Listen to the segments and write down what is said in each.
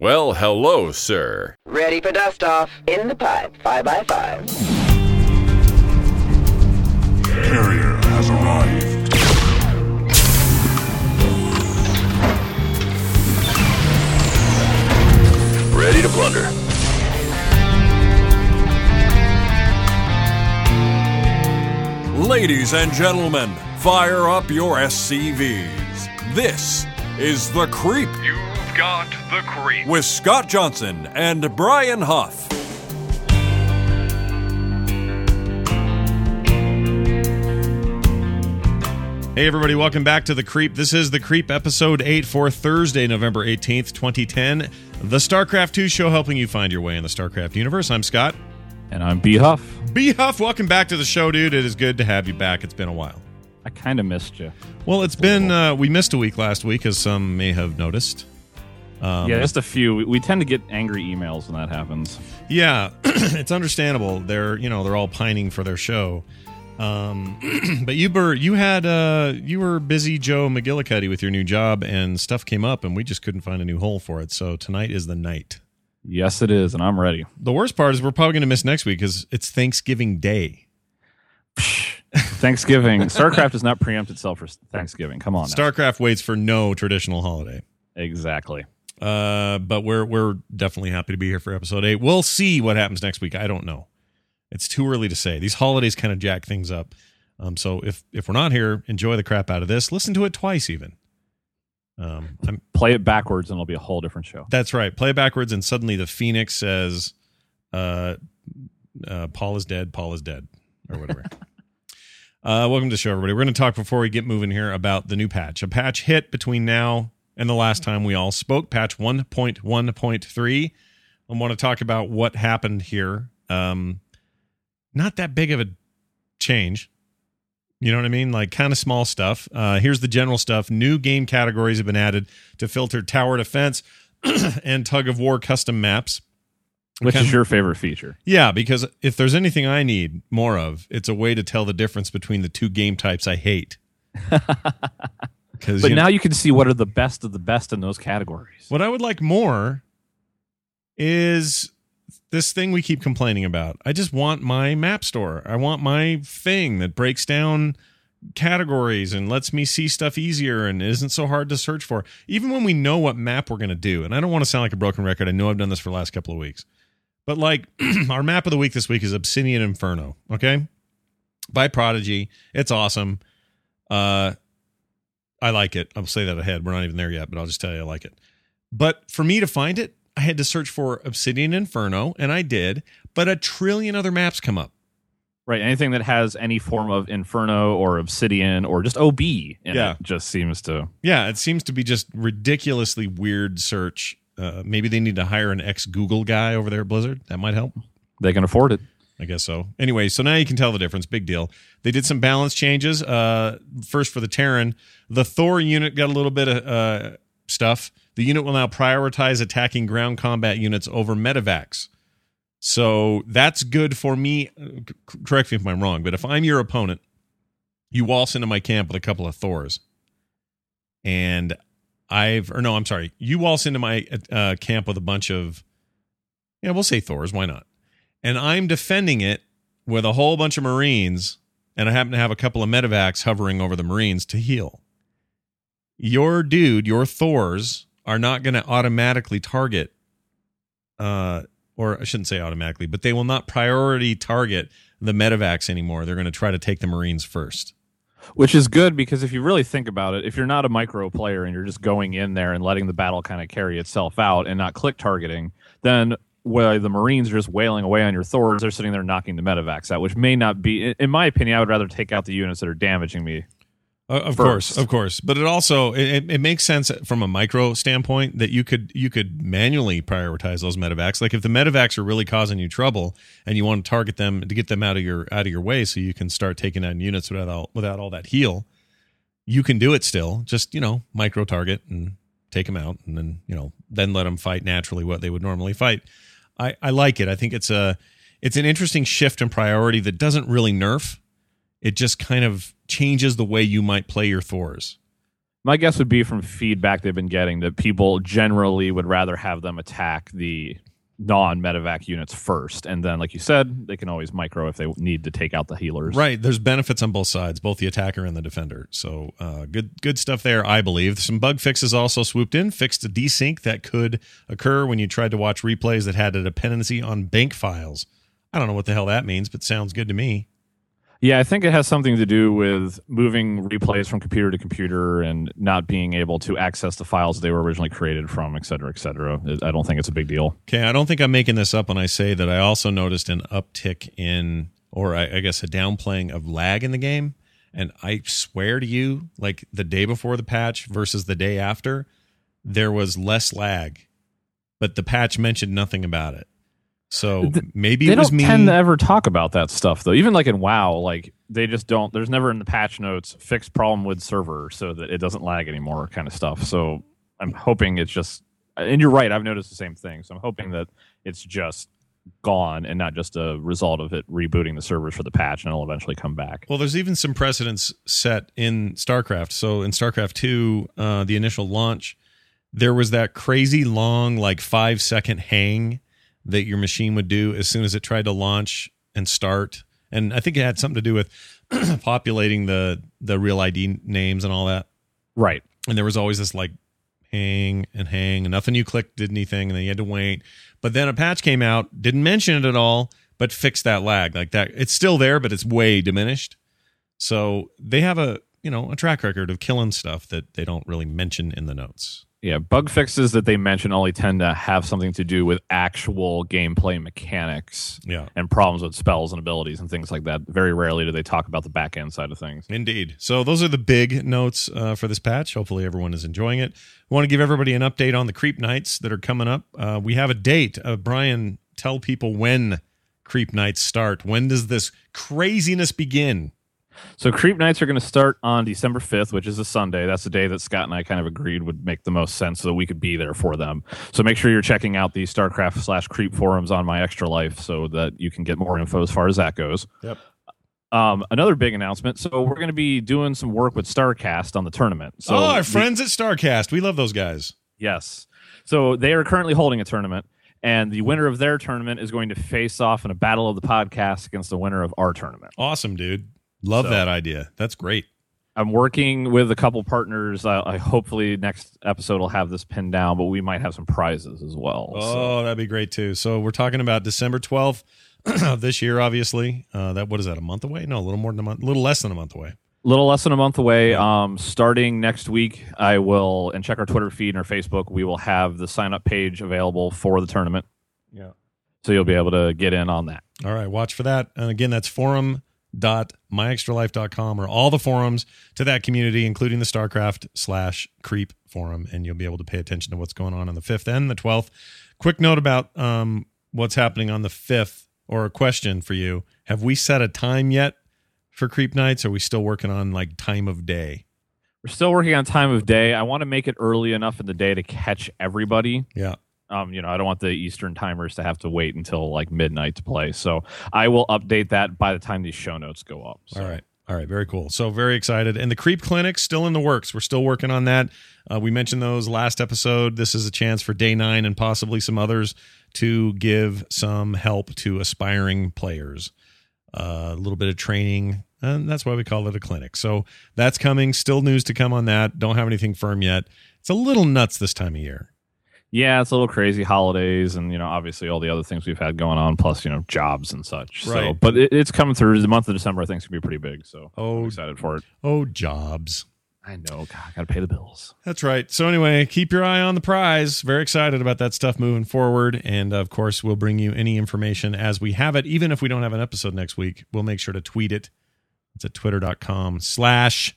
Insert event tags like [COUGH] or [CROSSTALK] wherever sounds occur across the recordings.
Well, hello, sir. Ready for dust off. In the pipe. Five by five. Carrier has arrived. Ready to plunder. Ladies and gentlemen, fire up your SCVs. This is The Creep You've got the creep. with Scott Johnson and Brian Huff. Hey, everybody, welcome back to The Creep. This is The Creep, episode 8 for Thursday, November 18th, 2010. The StarCraft 2 show helping you find your way in the StarCraft universe. I'm Scott. And I'm B Huff. B Huff, welcome back to the show, dude. It is good to have you back. It's been a while. I kind of missed you. Well, it's been, uh, we missed a week last week, as some may have noticed. Um, yeah, just a few. We, we tend to get angry emails when that happens. Yeah, [CLEARS THROAT] it's understandable. They're you know they're all pining for their show. Um, [CLEARS THROAT] but you were you had uh you were busy Joe McGillicuddy with your new job and stuff came up and we just couldn't find a new hole for it. So tonight is the night. Yes, it is, and I'm ready. The worst part is we're probably going to miss next week because it's Thanksgiving Day. Thanksgiving. [LAUGHS] StarCraft does not preempt itself for Thanksgiving. Come on. now. StarCraft waits for no traditional holiday. Exactly. Uh, but we're we're definitely happy to be here for episode eight. We'll see what happens next week. I don't know. It's too early to say. These holidays kind of jack things up. Um, so if if we're not here, enjoy the crap out of this. Listen to it twice, even. Um, I'm, Play it backwards, and it'll be a whole different show. that's right. Play it backwards, and suddenly the Phoenix says, uh, uh, "Paul is dead. Paul is dead," or whatever. [LAUGHS] uh, welcome to the show, everybody. We're going to talk before we get moving here about the new patch. A patch hit between now and the last time we all spoke. Patch one point one point three. I want to talk about what happened here. Um, not that big of a change. You know what I mean? Like kind of small stuff. Uh, here's the general stuff. New game categories have been added to filter tower defense [CLEARS THROAT] and tug of war custom maps. Which Okay. is your favorite feature? Yeah, because if there's anything I need more of, it's a way to tell the difference between the two game types I hate. [LAUGHS] Because But now you can see what are the best of the best in those categories. what I would like more is this thing we keep complaining about. I just want my map store. I want my thing that breaks down categories and lets me see stuff easier and isn't so hard to search for. Even when we know what map we're going to do. And I don't want to sound like a broken record. I know I've done this for the last couple of weeks. But like [CLEARS THROAT] our map of the week this week is Obsidian Inferno, okay? By Prodigy. It's awesome. Uh I like it. I'll say that ahead. We're not even there yet, but I'll just tell you I like it. But for me to find it, I had to search for Obsidian Inferno, and I did, but a trillion other maps come up. Right. Anything that has any form of Inferno or Obsidian or just OB in Yeah. it just seems to. Yeah, it seems to be just ridiculously weird search. Uh, maybe they need to hire an ex Google guy over there at Blizzard. That might help. They can afford it. I guess so. Anyway, so now you can tell the difference. Big deal. They did some balance changes. Uh, first for the Terran, the Thor unit got a little bit of uh, stuff. The unit will now prioritize attacking ground combat units over medivacs. So that's good for me. Correct me if I'm wrong, but if I'm your opponent, you waltz into my camp with a couple of Thors, and I've or no, I'm sorry, you waltz into my uh, camp with a bunch of, yeah, we'll say Thors. Why not? And I'm defending it with a whole bunch of Marines, and I happen to have a couple of medivacs hovering over the Marines to heal. Your dude, your Thors, are not going to automatically target, uh, or I shouldn't say automatically, but they will not priority target the medivacs anymore. They're going to try to take the Marines first. Which is good because if you really think about it, if you're not a micro player and you're just going in there and letting the battle kind of carry itself out and not click targeting, then where the Marines are just wailing away on your Thors, they're sitting there knocking the medivacs out, which may not be, in- my opinion, I would rather take out the units that are damaging me. Uh, of First. course, of course, but it also it, it- makes sense from a micro standpoint that you could you could manually prioritize those medivacs. Like if the medivacs are really causing you trouble and you want to target them to get them out of your out of your way, so you can start taking down units without all, without all that heal, you can do it still. Just you know micro target and take them out, and then you know then let them fight naturally what they would normally fight. I I like it. I think it's a it's an interesting shift in priority that doesn't really nerf it just kind of changes the way you might play your Thors. My guess would be from feedback they've been getting that people generally would rather have them attack the non medivac units first, and then, like you said, they can always micro if they need to take out the healers. Right. There's benefits on both sides, both the attacker and the defender. So uh, good good stuff there, I believe. Some bug fixes also swooped in, fixed a desync that could occur when you tried to watch replays that had a dependency on bank files. I don't know what the hell that means, but sounds good to me. Yeah, I think it has something to do with moving replays from computer to computer and not being able to access the files they were originally created from, et cetera, et cetera. I don't think it's a big deal. Okay, I don't think I'm making this up when I say that I also noticed an uptick in, or I, I guess a downplaying of lag in the game. And I swear to you, like the day before the patch versus the day after, there was less lag, but the patch mentioned nothing about it. So maybe they it was don't me. tend to ever talk about that stuff though. Even like in WoW, like they just don't. There's never in the patch notes fixed problem with server so that it doesn't lag anymore, kind of stuff. So I'm hoping it's just. And you're right. I've noticed the same thing. So I'm hoping that it's just gone and not just a result of it rebooting the servers for the patch and it'll eventually come back. Well, there's even some precedents set in StarCraft. So in StarCraft 2, uh, the initial launch, there was that crazy long, like five second hang that your machine would do as soon as it tried to launch and start. And I think it had something to do with [CLEARS THROAT] populating the the real ID names and all that. Right. And there was always this like hang and hang and nothing you clicked did anything and then you had to wait. But then a patch came out, didn't mention it at all, but fixed that lag. Like that it's still there, but it's way diminished. So they have a you know a track record of killing stuff that they don't really mention in the notes. Yeah, bug fixes that they mention only tend to have something to do with actual gameplay mechanics Yeah. and problems with spells and abilities and things like that. Very rarely do they talk about the back end side of things. Indeed. So those are the big notes uh, for this patch. Hopefully everyone is enjoying it. I want to give everybody an update on the creep nights that are coming up. Uh, we have a date. Uh, Brian, tell people when creep nights start. When does this craziness begin? So Creep Nights are going to start on December 5th, which is a Sunday. That's the day that Scott and I kind of agreed would make the most sense so that we could be there for them. So make sure you're checking out the StarCraft slash Creep forums on My Extra Life so that you can get more info as far as that goes. Yep. Um, another big announcement. So we're going to be doing some work with StarCast on the tournament. So oh, our friends at StarCast. We love those guys. Yes. So they are currently holding a tournament, and the winner of their tournament is going to face off in a battle of the podcast against the winner of our tournament. Awesome, dude. Love So- that idea. That's great. I'm working with a couple partners. I, I hopefully next episode will have this pinned down, but we might have some prizes as well. Oh, So, that'd be great too. So we're talking about December 12th [CLEARS THROAT] of this year, obviously. Uh, that what is that? A month away? No, a little more than a month. A little less than a month away. a little less than a month away. Um, starting next week, I will and check our Twitter feed and our Facebook. We will have the sign up page available for the tournament. Yeah. So you'll be able to get in on that. All right, watch for that. And again, that's forum.myextralife.com or all the forums to that community, including the StarCraft slash creep forum, and you'll be able to pay attention to what's going on on the 5th and the 12th. Quick note about um, what's happening on the 5th, or a question for you. Have we set a time yet for creep nights? Or are we still working on like time of day? We're still working on time of day. I want to make it early enough in the day to catch everybody. Yeah. Um, you know, I don't want the Eastern timers to have to wait until like midnight to play. So I will update that by the time these show notes go up. So. All right. All right. Very cool. So very excited. And the creep clinic still in the works. We're still working on that. Uh, we mentioned those last episode. This is a chance for Day9 and possibly some others to give some help to aspiring players. Uh, a little bit of training. And that's why we call it a clinic. So that's coming. Still news to come on that. Don't have anything firm yet. It's a little nuts this time of year. Yeah, it's a little crazy holidays and you know obviously all the other things we've had going on plus you know jobs and such. So, Right. but it, it's coming through. The month of December I think is gonna be pretty big. So Oh. I'm excited for it. Oh, jobs. I know. God, I gotta pay the bills. That's right. So anyway, keep your eye on the prize. Very excited about that stuff moving forward, and of course, we'll bring you any information as we have it. Even if we don't have an episode next week, we'll make sure to tweet it. It's at twitter.com slash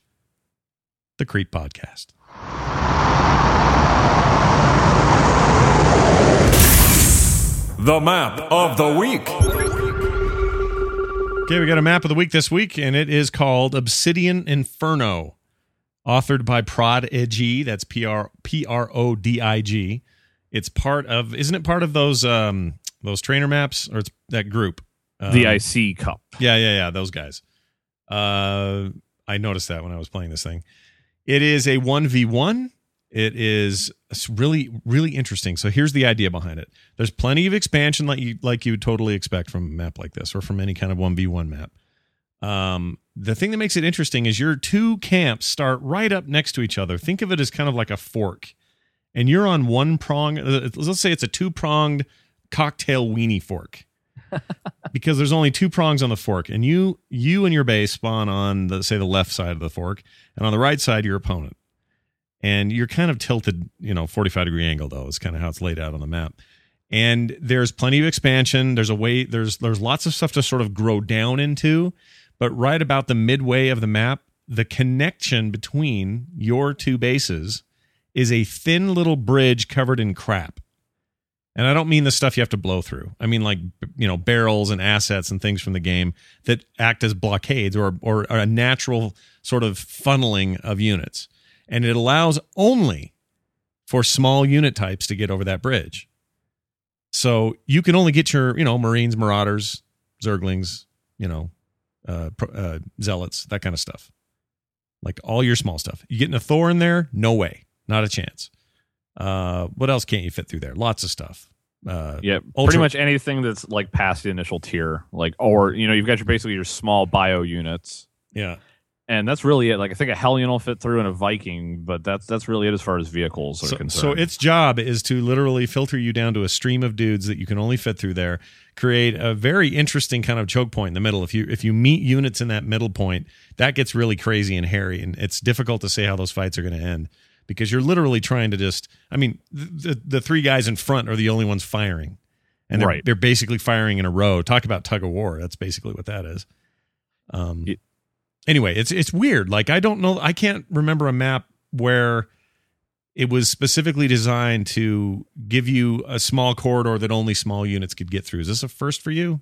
the Creep Podcast. The map of the week. Okay, we got a map of the week this week, and it is called Obsidian Inferno, authored by Prodigy. That's P R P R O D I G. It's part of, isn't it part of those um those trainer maps or it's that group? Um, the IC Cup. Yeah, yeah, yeah. Those guys. Uh, I noticed that when I was playing this thing. It is a 1v1. It is it's really really interesting. So here's the idea behind it. There's plenty of expansion like you like you would totally expect from a map like this or from any kind of 1v1 map. Um, the thing that makes it interesting is your two camps start right up next to each other. Think of it as kind of like a fork. And you're on one prong. uh, Let's say it's a two pronged cocktail weenie fork. [LAUGHS] because there's only two prongs on the fork, and you you and your base spawn on the say the left side of the fork, and on the right side your opponent. And you're kind of tilted, you know, 45 degree angle though is kind of how it's laid out on the map. And there's plenty of expansion. There's a way. There's there's lots of stuff to sort of grow down into, but right about the midway of the map, the connection between your two bases is a thin little bridge covered in crap. And I don't mean the stuff you have to blow through. I mean like you know barrels and assets and things from the game that act as blockades or or a natural sort of funneling of units. And it allows only for small unit types to get over that bridge. So you can only get your, you know, Marines, Marauders, Zerglings, you know, uh, uh, Zealots, that kind of stuff. Like all your small stuff. You getting a Thor in there? No way. Not a chance. Uh, what else can't you fit through there? Lots of stuff. Uh, Yeah, Ultra- pretty much anything that's like past the initial tier, like or you know you've got your basically your small bio units, yeah. And that's really it. Like I think a Hellion will fit through and a Viking, but that's that's really it as far as vehicles are So, concerned. so its job is to literally filter you down to a stream of dudes that you can only fit through there. Create a very interesting kind of choke point in the middle. If you if you meet units in that middle point, that gets really crazy and hairy, and it's difficult to say how those fights are going to end because you're literally trying to just. I mean, the the, the three guys in front are the only ones firing, and they're Right. they're basically firing in a row. Talk about tug of war. That's basically what that is. Um. It- anyway, it's it's weird. Like I don't know. I can't remember a map where it was specifically designed to give you a small corridor that only small units could get through. Is this a first for you?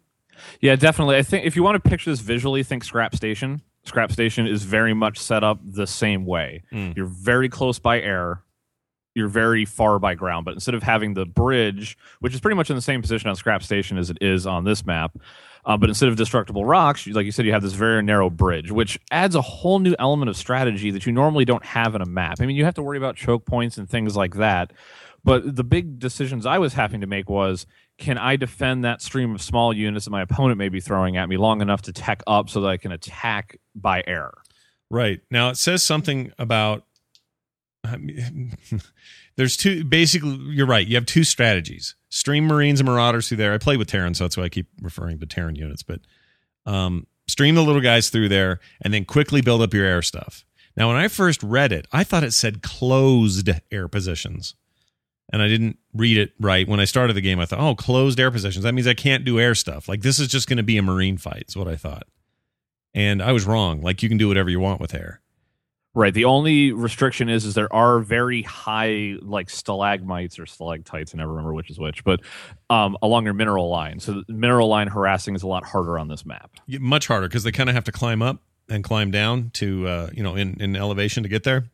yeah, definitely. I think if you want to picture this visually, think Scrap Station. Scrap Station is very much set up the same way. Mm. You're very close by air. You're very far by ground, but instead of having the bridge, which is pretty much in the same position on Scrap Station as it is on this map, uh, but instead of destructible rocks, like you said, you have this very narrow bridge, which adds a whole new element of strategy that you normally don't have in a map. I mean, you have to worry about choke points and things like that. But the big decisions I was having to make was can I defend that stream of small units that my opponent may be throwing at me long enough to tech up so that I can attack by air? Right. Now it says something about I [LAUGHS] mean, there's two basically you're right. You have two strategies. Stream Marines and Marauders through there. I play with Terran, so that's why I keep referring to Terran units, but um stream the little guys through there and then quickly build up your air stuff. Now when I first read it, I thought it said closed air positions. And I didn't read it right. When I started the game, I thought, oh, closed air positions. That means I can't do air stuff. Like this is just going to be a Marine fight, is what I thought. And I was wrong. Like you can do whatever you want with air. Right. The only restriction is is there are very high like stalagmites or stalactites. I never remember which is which, but um, along your mineral line. So mineral line harassing is a lot harder on this map. Much harder because they kind of have to climb up and climb down to uh, you know in, in elevation to get there.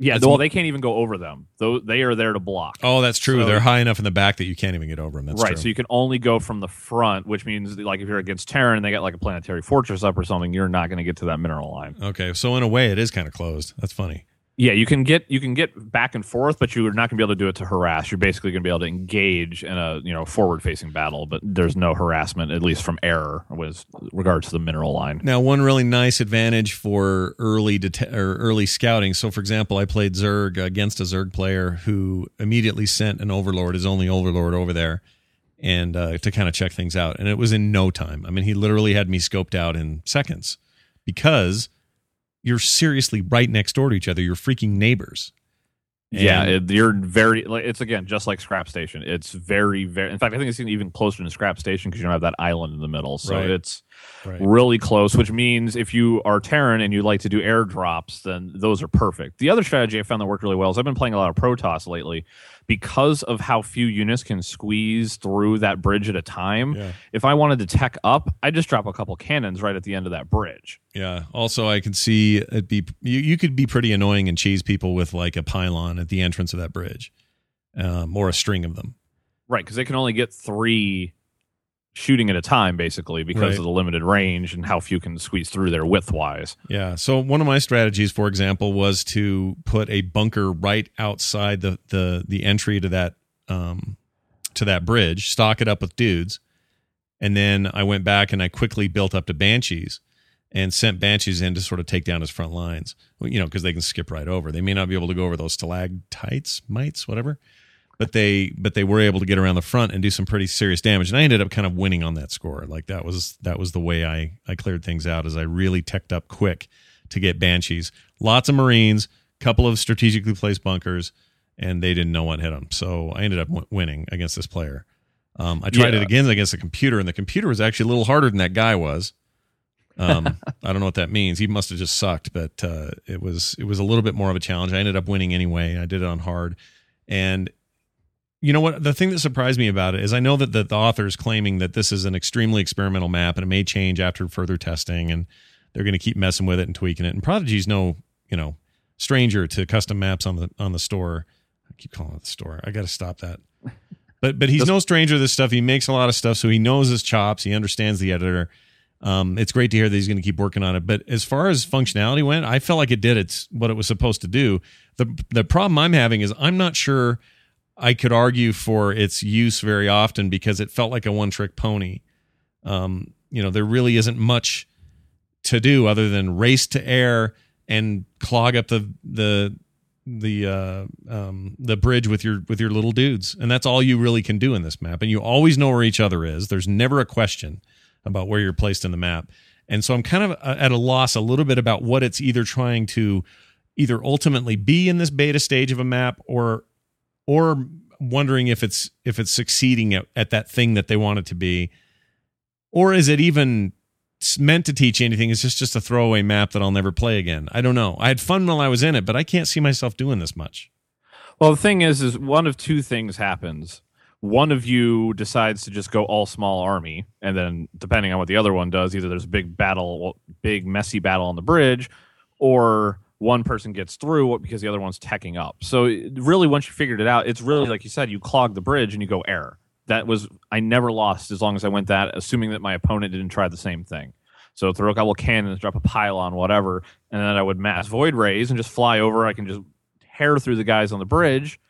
Yeah. Well, they can't even go over them. Though they are there to block. Oh, that's true. So- They're high enough in the back that you can't even get over them. That's right. true. So you can only go from the front, which means like if you're against Terran and they got like a planetary fortress up or something, you're not going to get to that mineral line. okay, so in a way, it is kind of closed. That's funny. Yeah, you can get you can get back and forth, but you're not going to be able to do it to harass. You're basically going to be able to engage in a you know forward facing battle, but there's no harassment at least from error with regards to the mineral line. Now, one really nice advantage for early det- or early scouting. So, for example, I played Zerg against a Zerg player who immediately sent an Overlord, his only Overlord, over there, and uh, to kind of check things out. And it was in no time. I mean, he literally had me scoped out in seconds because you're seriously right next door to each other. You're freaking neighbors. yeah, it, you're very. Like, it's again just like Scrap Station. It's very very. In fact, I think it's even closer to Scrap Station because you don't have that island in the middle. So Right. it's right. really close, which means if you are Terran and you like to do airdrops, then those are perfect. The other strategy I found that worked really well is I've been playing a lot of Protoss lately because of how few units can squeeze through that bridge at a time. Yeah. If I wanted to tech up, I just drop a couple cannons right at the end of that bridge. Yeah. Also, I can see it be you. You could be pretty annoying and cheese people with like a pylon at the entrance of that bridge, um, or a string of them. Right, because they can only get three shooting at a time, basically, because Right. of the limited range and how few can squeeze through there width wise. Yeah. So one of my strategies, for example, was to put a bunker right outside the the the entry to that um to that bridge, stock it up with dudes, and then I went back and I quickly built up to banshees and sent banshees in to sort of take down his front lines. You know, because they can skip right over. They may not be able to go over those stalactites, mites, whatever. But they but they were able to get around the front and do some pretty serious damage. And I ended up kind of winning on that score. Like that was that was the way I I cleared things out as I really teched up quick to get banshees. Lots of marines, couple of strategically placed bunkers, and they didn't know what hit them. So I ended up w- winning against this player. Um, I tried Yeah. it again against the computer, and the computer was actually a little harder than that guy was. Um, [LAUGHS] I don't know what that means. He must have just sucked, but uh, it was it was a little bit more of a challenge. I ended up winning anyway. I did it on hard, and you know what? The thing that surprised me about it is I know that the, the author is claiming that this is an extremely experimental map and it may change after further testing, and they're going to keep messing with it and tweaking it. And Prodigy's no you know stranger to custom maps on the on the store. I keep calling it the store. I got to stop that. But but he's no stranger to this stuff. He makes a lot of stuff, so he knows his chops. He understands the editor. Um, it's great to hear that he's going to keep working on it. But as far as functionality went, I felt like it did its what it was supposed to do. the The problem I'm having is I'm not sure I could argue for its use very often because it felt like a one trick pony. Um, you know, there really isn't much to do other than race to air and clog up the the the uh, um, the bridge with your with your little dudes, and that's all you really can do in this map. And you always know where each other is. There's never a question about where you're placed in the map. And so I'm kind of uh, at a loss a little bit about what it's either trying to either ultimately be in this beta stage of a map or or wondering if it's if it's succeeding at, at that thing that they want it to be? Or is it even meant to teach anything? It's just just a throwaway map that I'll never play again. I don't know. I had fun while I was in it but I can't see myself doing this much. Well, the thing is, is one of two things happens. One of you decides to just go all small army, and then depending on what the other one does, either there's a big battle, big messy battle on the bridge, or one person gets through because the other one's teching up. So really, once you figured it out, it's really like you said, you clog the bridge and you go air. That was I never lost as long as I went that, assuming that my opponent didn't try the same thing. So throw a couple cannons, drop a pylon, whatever, and then I would mass void rays and just fly over. I can just tear through the guys on the bridge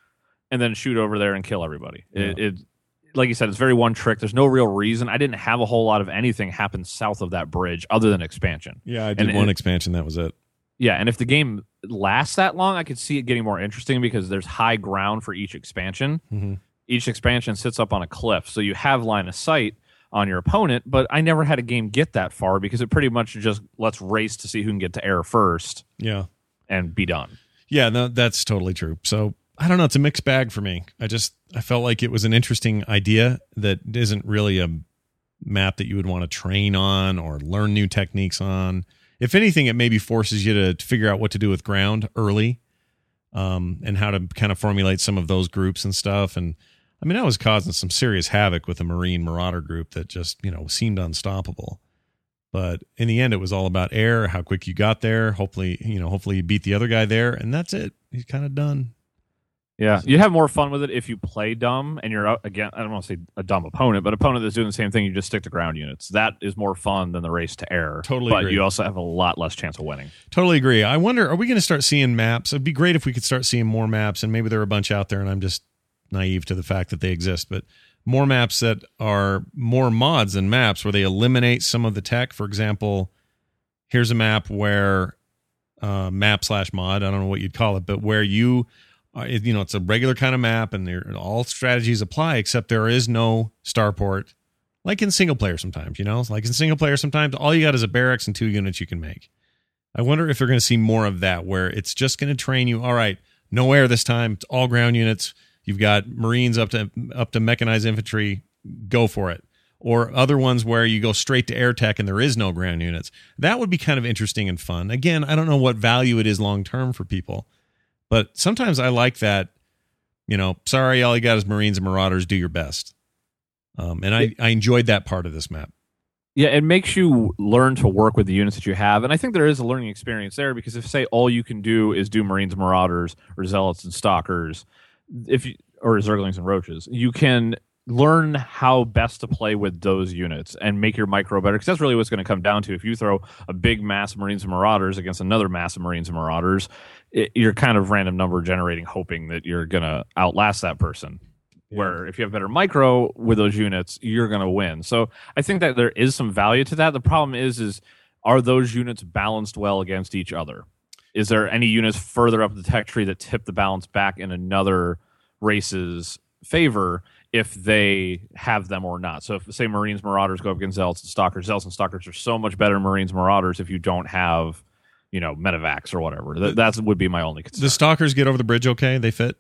and then shoot over there and kill everybody. It, it like you said, it's very one trick. There's no real reason. I didn't have a whole lot of anything happen south of that bridge other than expansion. yeah I did did one one expansion that was it Yeah, and if the game lasts that long, I could see it getting more interesting because there's high ground for each expansion. Mhm. Each expansion sits up on a cliff, so you have line of sight on your opponent. But I never had a game get that far because it pretty much just let's race to see who can get to air first yeah and be done. Yeah, no, that's totally true. So I don't know. It's a mixed bag for me. I just I felt like it was an interesting idea that isn't really a map that you would want to train on or learn new techniques on. If anything, it maybe forces you to, figure out what to do with ground early, um, and how to kind of formulate some of those groups and stuff. And I mean, I was causing some serious havoc with a Marine Marauder group that just you know seemed unstoppable. But in the end, it was all about air, how quick you got there. Hopefully, you know, hopefully you beat the other guy there, and that's it. He's kind of done. Yeah, you have more fun with it if you play dumb and you're again. I don't want to say a dumb opponent, but opponent that's doing the same thing. You just stick to ground units. That is more fun than the race to air. Totally but agree. you also have a lot less chance of winning. Totally agree. I wonder, are we going to start seeing maps? It'd be great if we could start seeing more maps, and maybe there are a bunch out there, and I'm just naive to the fact that they exist. But more maps that are more mods than maps, where they eliminate some of the tech. For example, here's a map where uh, map slash mod. I don't know what you'd call it, but where you, uh, you know, it's a regular kind of map, and all strategies apply, except there is no starport. Like in single player, sometimes you know, like in single player, sometimes all you got is a barracks and two units you can make. I wonder if they're going to see more of that, where it's just going to train you. All right, no air this time. It's all ground units. You've got Marines up to up to mechanized infantry. Go for it. Or other ones where you go straight to air tech and there is no ground units. That would be kind of interesting and fun. Again, I don't know what value it is long term for people, but sometimes I like that. You know, sorry, all you got is Marines and Marauders. Do your best. Um, and I, I enjoyed that part of this map. Yeah, it makes you learn to work with the units that you have, and I think there is a learning experience there because if say all you can do is do Marines, Marauders, or Zealots and Stalkers, if you, or Zerglings and Roaches, you can learn how best to play with those units and make your micro better because that's really what's going to come down to. If you throw a big mass of marines and marauders against another mass of marines and marauders it, you're kind of random number generating hoping that you're going to outlast that person. Where if you have better micro with those units you're going to win. So i think that there is some value to that. The problem is is are those units balanced well against each other? Is there any units further up the tech tree that tip the balance back in another race's favor if they have them or not. So if say Marines Marauders go up against Zealots and Stalkers, Zealots and Stalkers are so much better Marines Marauders if you don't have, you know, Medivacs or whatever. That that would be my only concern. The stalkers get over the bridge okay? They fit?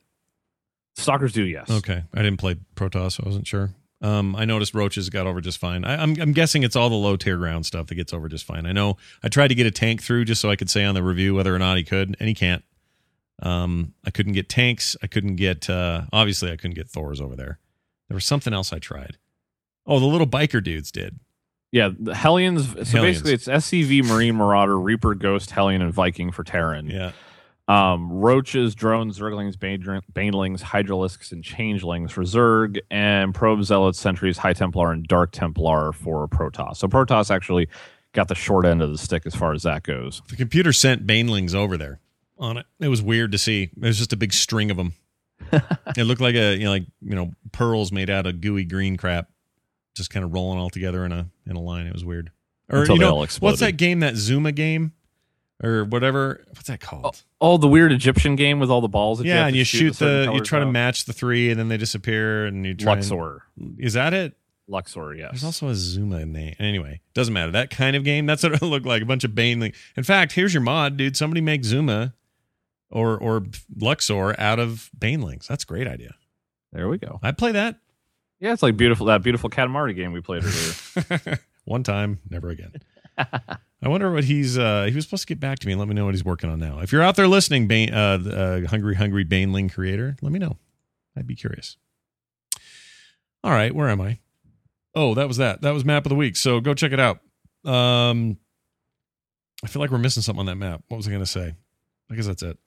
Stalkers do, yes. Okay. I didn't play Protoss, so I wasn't sure. Um, I noticed Roaches got over just fine. I, I'm, I'm guessing it's all the low tier ground stuff that gets over just fine. I know I tried to get a tank through just so I could say on the review whether or not he could, and he can't. Um, I couldn't get tanks. I couldn't get, uh, obviously, I couldn't get Thors over there. There was something else I tried. Oh, the little biker dudes did. Yeah, the Hellions. So Hellions. basically, it's SCV, Marine, Marauder, Reaper, Ghost, Hellion, and Viking for Terran. Yeah. Um, Roaches, Drones, Zerglings, Bane- Banelings, Hydralisks, and Changelings for Zerg, and Probe, Zealots, Sentries, High Templar, and Dark Templar for Protoss. So Protoss actually got the short end of the stick as far as that goes. The computer sent Banelings over there on it. It was weird to see. It was just a big string of them. [LAUGHS] it looked like a you know like you know pearls made out of gooey green crap, just kind of rolling all together in a in a line. It was weird. Or Until you they know all what's that game? That Zuma game, or whatever. What's that called? Oh, oh, the weird Egyptian game with all the balls. That you yeah, have and you shoot shoot the you colors try to match the three, and then they disappear, and you try. and- Luxor. is that it? Luxor, yes. There's also a Zuma name. Anyway, doesn't matter. That kind of game. That's what it [LAUGHS] looked like. A bunch of Baneling. In fact, here's your mod, dude. Somebody make Zuma or or Luxor out of Banelings. That's a great idea. there we go. I'd play that Yeah, it's like beautiful that beautiful Katamari game we played earlier. [LAUGHS] one time, never again. I wonder what he's. uh He was supposed to get back to me and let me know what he's working on now. If you're out there listening, Bane, uh, uh, hungry, hungry Baneling creator, let me know. I'd be curious. All right, where am I? Oh, that was that. That was map of the week. So go check it out. Um, I feel like we're missing something on that map. What was I going to say? I guess that's it.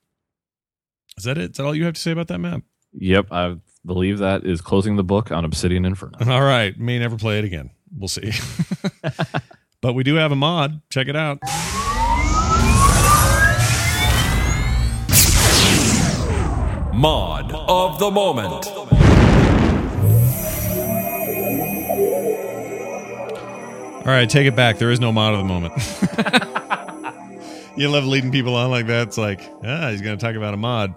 Is that it? Is that all you have to say about that map? yep, I believe that is closing the book on Obsidian Inferno. [LAUGHS] All right. May never play it again. We'll see. [LAUGHS] but we do have a mod. Check it out. Mod of the moment. All right, take it back. There is no mod of the moment. [LAUGHS] you love leading people on like that. It's like, ah, he's going to talk about a mod.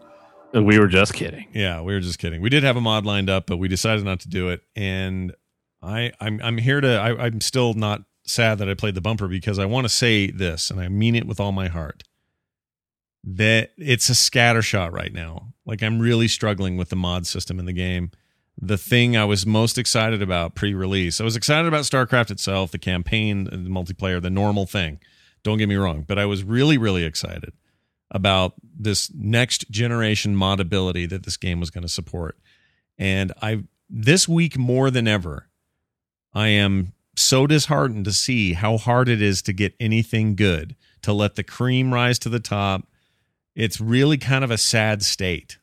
Uh, we were just kidding. Yeah, we were just kidding. We did have a mod lined up, but we decided not to do it. And I, I'm, I'm here to. I, I'm still not sad that I played the bumper because I want to say this, and I mean it with all my heart. That it's a scatter shot right now. Like I'm really struggling with the mod system in the game. The thing I was most excited about pre-release, I was excited about StarCraft itself, the campaign, the multiplayer, the normal thing. Don't get me wrong, but I was really, really excited about this next generation modability that this game was going to support. And I this week more than ever, I am so disheartened to see how hard it is to get anything good, to let the cream rise to the top. It's really kind of a sad state.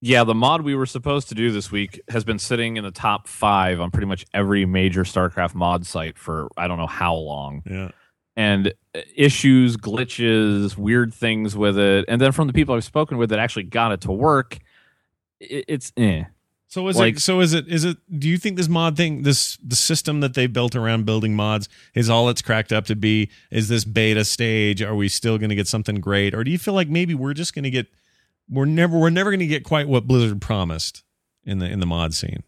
Yeah, the mod we were supposed to do this week has been sitting in the top five on pretty much every major StarCraft mod site for I don't know how long. Yeah. And issues, glitches, weird things with it. And then from the people I've spoken with that actually got it to work, it, it's eh. So is Like- it so is it is it do you think this mod thing this the system that they built around building mods is all it's cracked up to be is this beta stage are we still going to get something great or do you feel like maybe we're just going to get we're never we're never going to get quite what Blizzard promised in the in the mod scene.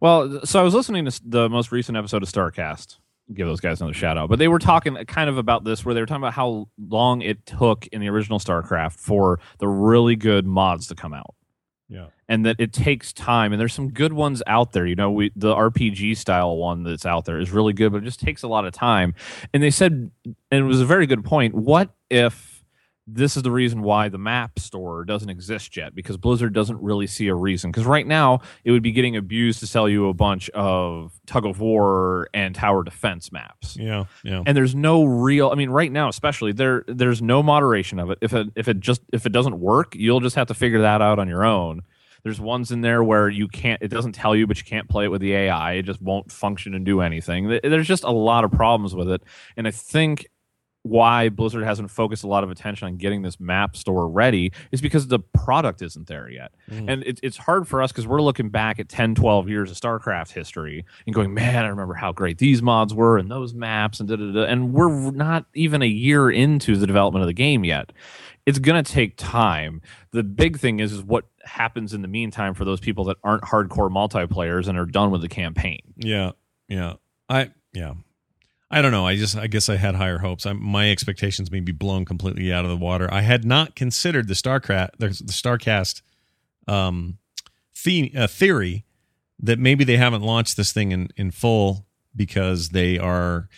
Well, so I was listening to the most recent episode of Starcast. Give those guys another shout out. But they were talking kind of about this, where they were talking about how long it took in the original StarCraft for the really good mods to come out. Yeah. and that it takes time and there's some good ones out there you know we the rpg style one that's out there is really good but it just takes a lot of time and they said and it was a very good point what if this is the reason why the map store doesn't exist yet because blizzard doesn't really see a reason because right now it would be getting abused to sell you a bunch of tug of war and tower defense maps Yeah, yeah. and there's no real i mean right now especially there there's no moderation of it if it if it just if it doesn't work you'll just have to figure that out on your own There's ones in there where you can't. It doesn't tell you, but you can't play it with the AI. It just won't function and do anything. There's just a lot of problems with it, and I think why Blizzard hasn't focused a lot of attention on getting this map store ready is because the product isn't there yet. Mm. And it, it's hard for us because we're looking back at 10, 12 years of StarCraft history and going, man, I remember how great these mods were and those maps and da da da. And we're not even a year into the development of the game yet. It's going to take time. The big thing is, is what happens in the meantime for those people that aren't hardcore multiplayers and are done with the campaign. Yeah, yeah. I yeah. I don't know. I just I guess I had higher hopes. I, my expectations may be blown completely out of the water. I had not considered the Starcraft the, Starcast um the, uh, theory that maybe they haven't launched this thing in in full because they are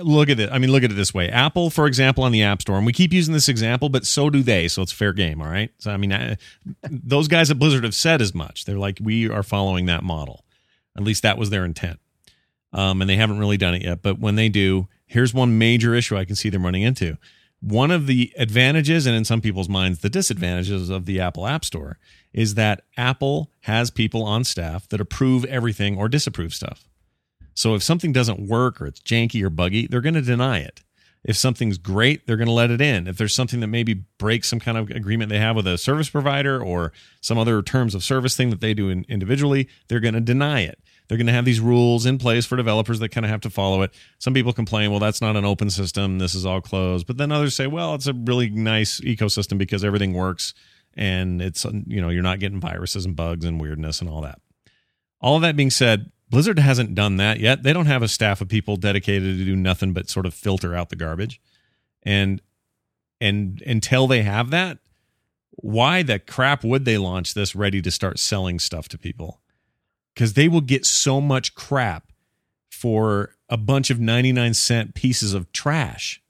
look at it i mean look at it this way apple for example on the app store and we keep using this example but so do they so it's fair game all right so i mean I, those guys at blizzard have said as much they're like we are following that model at least that was their intent um, and they haven't really done it yet but when they do here's one major issue i can see them running into one of the advantages and in some people's minds the disadvantages of the apple app store is that apple has people on staff that approve everything or disapprove stuff so if something doesn't work or it's janky or buggy, they're going to deny it. If something's great, they're going to let it in. If there's something that maybe breaks some kind of agreement they have with a service provider or some other terms of service thing that they do in, individually, they're going to deny it. They're going to have these rules in place for developers that kind of have to follow it. Some people complain, well, that's not an open system. This is all closed. But then others say, well, it's a really nice ecosystem because everything works and it's, you know, you're not getting viruses and bugs and weirdness and all that. All of that being said, Blizzard hasn't done that yet. They don't have a staff of people dedicated to do nothing but sort of filter out the garbage. And and until they have that, why the crap would they launch this ready to start selling stuff to people? Cuz they will get so much crap for a bunch of 99 cent pieces of trash.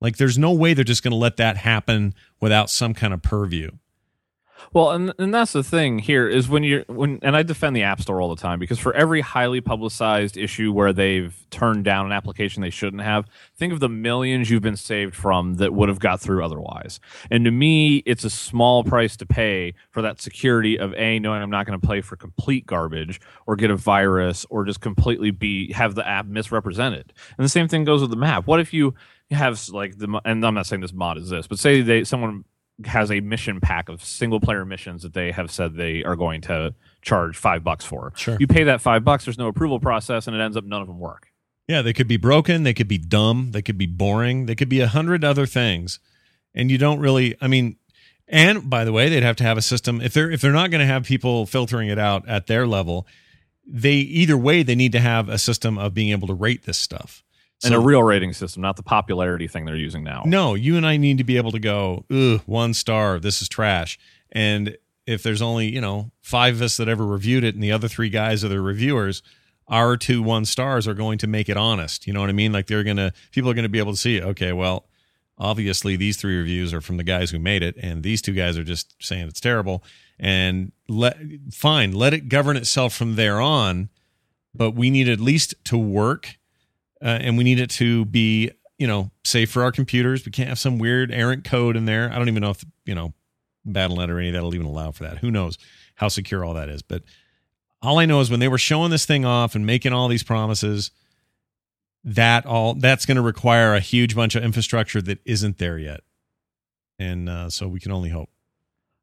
Like there's no way they're just going to let that happen without some kind of purview. Well, and and that's the thing here is when you're when and I defend the App Store all the time because for every highly publicized issue where they've turned down an application they shouldn't have, think of the millions you've been saved from that would have got through otherwise. And to me, it's a small price to pay for that security of a knowing I'm not going to play for complete garbage or get a virus or just completely be have the app misrepresented. And the same thing goes with the map. What if you have like the and I'm not saying this mod is this, but say they someone has a mission pack of single player missions that they have said they are going to charge five bucks for. Sure. You pay that five bucks, there's no approval process, and it ends up none of them work. Yeah, they could be broken, they could be dumb, they could be boring, they could be a hundred other things. And you don't really I mean and by the way, they'd have to have a system if they're if they're not going to have people filtering it out at their level, they either way they need to have a system of being able to rate this stuff. And So- a real rating system, not the popularity thing they're using now. No, you and I need to be able to go, ugh, one star, this is trash. And if there's only, you know, five of us that ever reviewed it and the other three guys are the reviewers, our two one stars are going to make it honest. You know what I mean? Like they're going to, people are going to be able to see, okay, well, obviously these three reviews are from the guys who made it and these two guys are just saying it's terrible. And let, fine, let it govern itself from there on. But we need at least to work uh, and we need it to be you know safe for our computers. We can't have some weird errant code in there. I don't even know if you know battlenet or any of that'll even allow for that. Who knows how secure all that is. But all i know is when they were showing this thing off and making all these promises that all that's going to require a huge bunch of infrastructure that isn't there yet. And uh, so we can only hope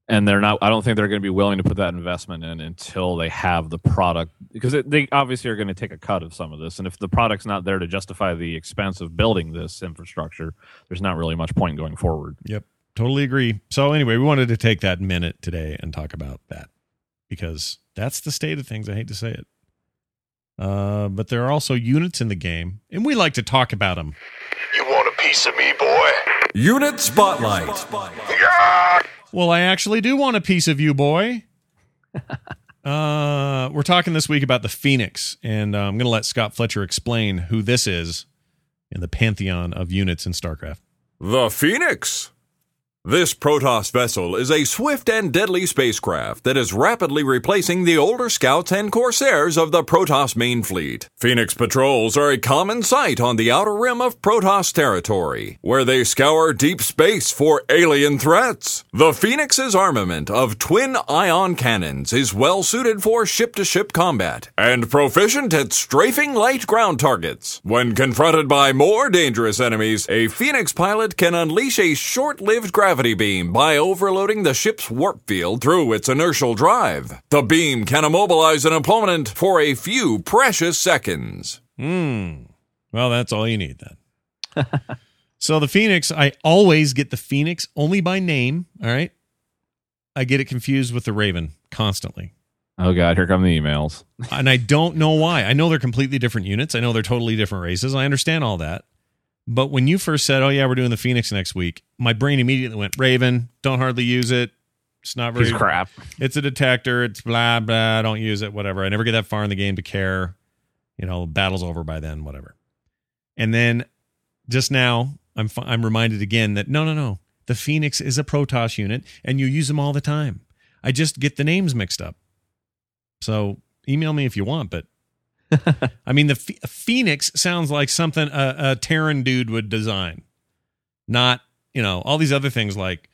and they're not i don't think they're going to be willing to put that investment in until they have the product because it, they obviously are going to take a cut of some of this and if the product's not there to justify the expense of building this infrastructure there's not really much point going forward Yep. Totally agree. So anyway, we wanted to take that minute today and talk about that because that's the state of things. I hate to say it. Uh, but there are also units in the game, and we like to talk about them. You want a piece of me, boy? Unit Spotlight. Well, I actually do want a piece of you, boy. [LAUGHS] uh, we're talking this week about the Phoenix, and uh, I'm going to let Scott Fletcher explain who this is in the pantheon of units in StarCraft. The Phoenix. This Protoss vessel is a swift and deadly spacecraft that is rapidly replacing the older scouts and corsairs of the Protoss main fleet. Phoenix patrols are a common sight on the outer rim of Protoss territory, where they scour deep space for alien threats. The Phoenix's armament of twin ion cannons is well suited for ship to ship combat and proficient at strafing light ground targets. When confronted by more dangerous enemies, a Phoenix pilot can unleash a short lived gravity beam by overloading the ship's warp field through its inertial drive. The beam can immobilize an opponent for a few precious seconds. Hmm. Well, that's all you need then. [LAUGHS] so the Phoenix, I always get the Phoenix only by name. All right. I get it confused with the Raven constantly. Oh god, here come the emails. and I don't know why. I know they're completely different units. I know they're totally different races. I understand all that. But when you first said, "Oh yeah, we're doing the Phoenix next week," my brain immediately went Raven. Don't hardly use it. It's not very He's crap. It's a detector. It's blah blah. Don't use it. Whatever. I never get that far in the game to care. You know, battle's over by then. Whatever. And then just now, I'm I'm reminded again that no, no, no. The Phoenix is a Protoss unit, and you use them all the time. I just get the names mixed up. So email me if you want, but I mean, the Ph- Phoenix sounds like something a, a Terran dude would design, not you know all these other things like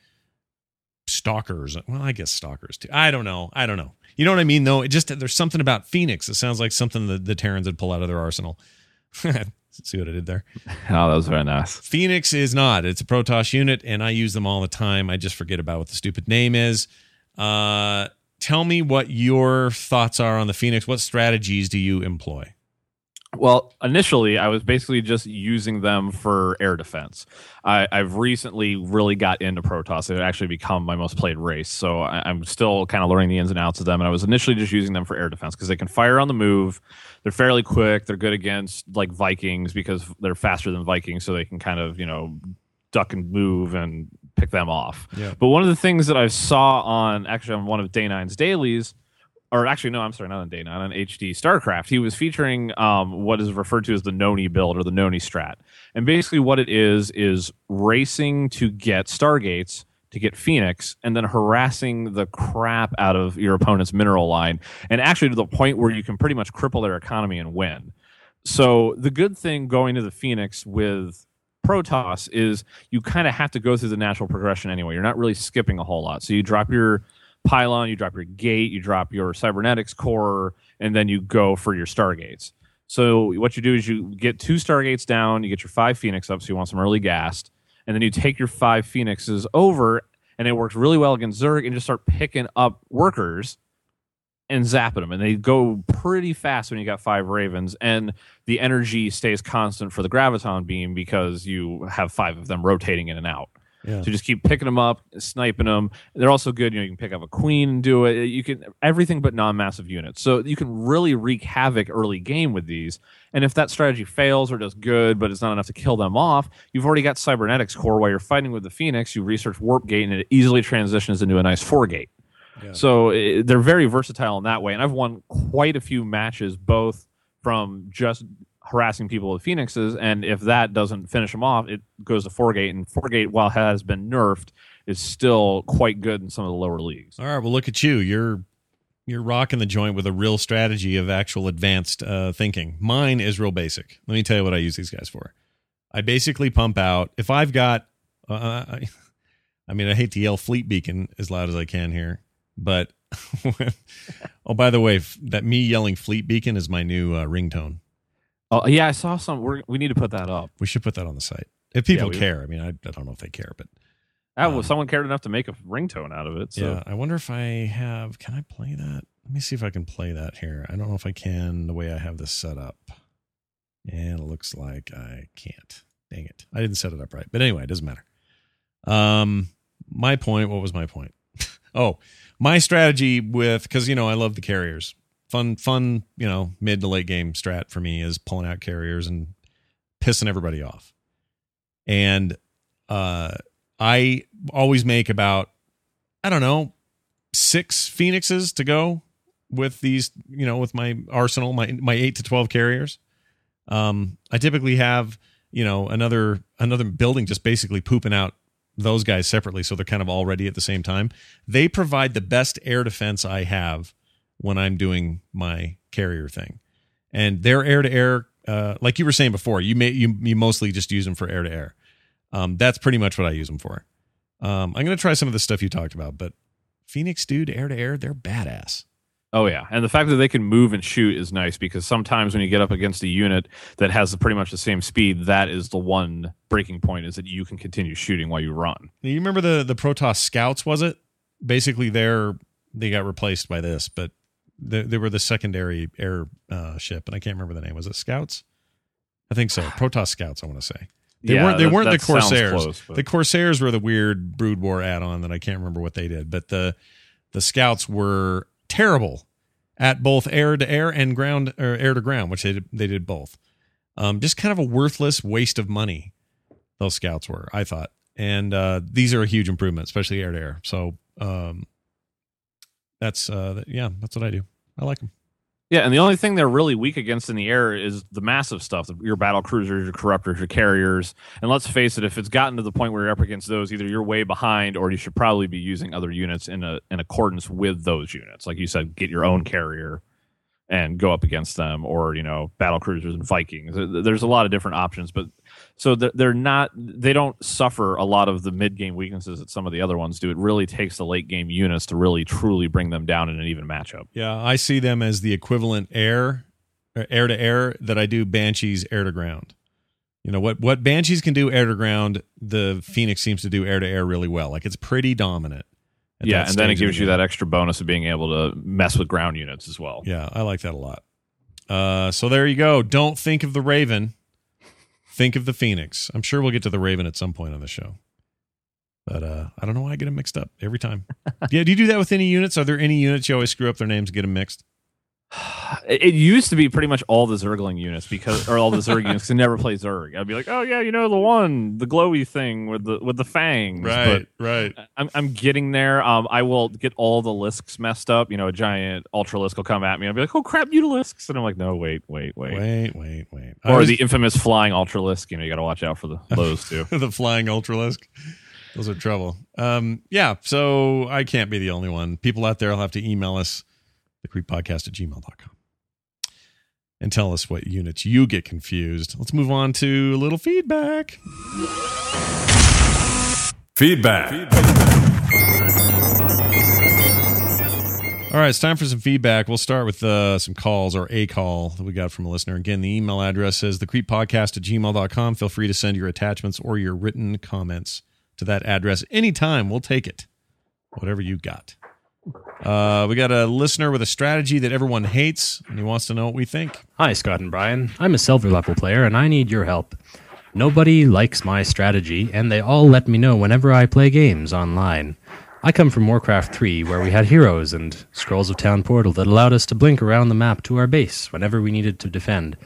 stalkers. Well, I guess stalkers too. I don't know. I don't know. You know what I mean? Though it just there's something about Phoenix. It sounds like something that the Terrans would pull out of their arsenal. [LAUGHS] See what I did there? [LAUGHS] Oh, that was very nice. Phoenix is not. It's a Protoss unit, and I use them all the time. I just forget about what the stupid name is. Uh, tell me what your thoughts are on the Phoenix. What strategies do you employ? Well, initially, I was basically just using them for air defense. I, I've recently really got into Protoss. They've actually become my most played race. So I, I'm still kind of learning the ins and outs of them. And I was initially just using them for air defense because they can fire on the move. They're fairly quick. They're good against like Vikings because they're faster than Vikings. So they can kind of, you know, duck and move and pick them off. Yeah. But one of the things that I saw on actually on one of Day9's dailies or actually no, I'm sorry, not on Day9 on HD StarCraft. He was featuring um, what is referred to as the Noni build or the Noni strat, and basically what it is is racing to get Stargates to get Phoenix, and then harassing the crap out of your opponent's mineral line, and actually to the point where you can pretty much cripple their economy and win. So the good thing going to the Phoenix with Protoss is you kind of have to go through the natural progression anyway. You're not really skipping a whole lot. So you drop your pylon, you drop your gate, you drop your cybernetics core, and then you go for your stargates. So what you do is you get two stargates down, you get your five phoenix up, so you want some early gassed, and then you take your five phoenixes over, and it works really well against Zerg, and just start picking up workers and zapping them, and they go pretty fast when you got five ravens, and the energy stays constant for the graviton beam because you have five of them rotating in and out. Yeah. So just keep picking them up, sniping them. They're also good. You know, you can pick up a queen and do it. You can everything but non-massive units. So you can really wreak havoc early game with these. And if that strategy fails or does good, but it's not enough to kill them off, you've already got cybernetics core. While you're fighting with the phoenix, you research warp gate, and it easily transitions into a nice four gate. So eh, they're very versatile in that way. And I've won quite a few matches, both from just harassing people with phoenixes, and if that doesn't finish them off, it goes to four gate. And four gate, while has been nerfed, is still quite good in some of the lower leagues. All right. Well, look at you. You're you're rocking the joint with a real strategy of actual advanced uh, thinking. Mine is real basic. Let me tell you what I use these guys for. I basically pump out if I've got. Uh, I, [LAUGHS] I mean, I hate to yell fleet beacon as loud as I can here, but [LAUGHS] oh, by the way, that me yelling fleet beacon is my new uh, ringtone. Oh yeah, I saw some. We're, we need to put that up. We should put that on the site if people Yeah, we- care. I mean, I, I don't know if they care, but That Um, was someone cared enough to make a ringtone out of it. So yeah, I wonder if I have. Can I play that? Let me see if I can play that here. I don't know if I can the way I have this set up. And it looks like I can't. Dang it. I didn't set it up right. But anyway, it doesn't matter. Um my point, what was my point? Oh, my strategy with cuz you know, I love the carriers. Fun fun, you know, mid to late game strat for me is pulling out carriers and pissing everybody off. And uh I always make about I don't know, six phoenixes to go with these, you know, with my arsenal, my my 8 to 12 carriers. Um I typically have, you know, another another building just basically pooping out those guys separately, so they're kind of all ready at the same time. They provide the best air defense I have when I'm doing my carrier thing, and their air to air, like you were saying before, you may you you mostly just use them for air to air. Um, that's pretty much what I use them for. Um, I'm going to try some of the stuff you talked about, but Phoenix dude, air to air, they're badass. Oh yeah, and the fact that they can move and shoot is nice because sometimes when you get up against a unit that has pretty much the same speed, that is the one breaking point is that you can continue shooting while you run. You remember the the Protoss scouts? Was it basically they're they got replaced by this, but they, they were the secondary air uh, ship, and I can't remember the name. Was it Scouts? I think so. [SIGHS] Protoss scouts. I want to say. They Yeah, weren't. They that- weren't the that sounds Corsairs. close, the Corsairs were the weird Brood War add-on that I can't remember what they did. But the the Scouts were terrible at both air to air and ground or air to ground, which they did, they did both. Um, just kind of a worthless waste of money. Those Scouts were, I thought, and uh, these are a huge improvement, especially air to air. So um, that's uh, yeah, that's what I do. I like them. Yeah, and the only thing they're really weak against in the air is the massive stuff, your battle cruisers, your corruptors, your carriers. And let's face it, if it's gotten to the point where you're up against those, either you're way behind or you should probably be using other units in a in accordance with those units. Like you said, get your own carrier and go up against them, or you know, battle cruisers and Vikings. There's a lot of different options, but so they're- they're not they don't suffer a lot of the mid game weaknesses that some of the other ones do. It really takes the late game units to really truly bring them down in an even matchup. Yeah, I see them as the equivalent air, air to air that I do Banshees air to ground. You know what what Banshees can do air to ground, the Phoenix seems to do air to air really well. Like it's pretty dominant. yeah, and then it gives the you game. that extra bonus of being able to mess with ground units as well. Yeah, I like that a lot. Uh, so there you go. Don't think of the Raven. Think of the Phoenix. I'm sure we'll get to the Raven at some point on the show. But uh, I don't know why I get them mixed up every time. [LAUGHS] yeah, do you do that with any units? Are there any units you always screw up their names and get them mixed? It, used to be pretty much all the Zergling units because, or all the Zerg [LAUGHS] units, 'cause I never play Zerg. I'd be like, oh yeah, you know the one, the glowy thing with the with the fangs. right. But I'm I'm getting there. Um, I will get all the lisks messed up. You know, a giant ultralisk will come at me. I'll be like, oh crap, mutalisks, and I'm like, no, wait, wait, wait. Wait, wait, wait. Or was- the infamous flying ultralisk. You know, you got to watch out for the [LAUGHS] those too. the flying ultralisk. Those are trouble. Um, yeah, so I can't be the only one. People out there will have to email us, thecreeppodcast at gmail.com, and tell us what units you get confused. Let's move on to a little feedback. Feedback. All right, it's time for some feedback. We'll start with uh, some calls or a call that we got from a listener. Again, the email address is thecreeppodcast at gmail.com. Feel free to send your attachments or your written comments to that address anytime. We'll take it, whatever you got. Uh, we got a listener with a strategy that everyone hates, and he wants to know what we think. Hi, Scott and Brian. I'm a silver level player and I need your help. Nobody likes my strategy, and they all let me know whenever I play games online. I come from Warcraft 3, where we had heroes and Scrolls of Town Portal that allowed us to blink around the map to our base whenever we needed to defend.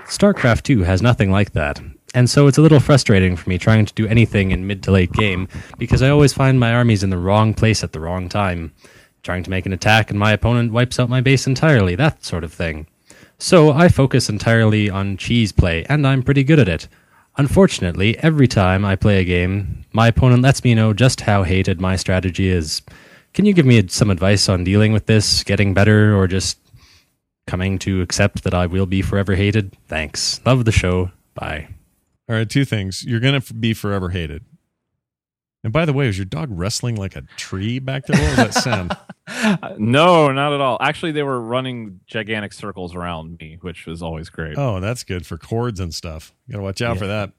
StarCraft 2 has nothing like that, and so it's a little frustrating for me trying to do anything in mid to late game because I always find my armies in the wrong place at the wrong time. Trying to make an attack and my opponent wipes out my base entirely, that sort of thing. So I focus entirely on cheese play, and I'm pretty good at it. Unfortunately, every time I play a game, my opponent lets me know just how hated my strategy is. Can you give me some advice on dealing with this, getting better, or just coming to accept that I will be forever hated? Thanks. Love the show. Bye. All right, two things. You're going to be forever hated. And by the way, is your dog wrestling like a tree back there? What was that sound? [LAUGHS] no, not at all. Actually, they were running gigantic circles around me, which was always great. Oh, that's good for cords and stuff. You got to watch out for that.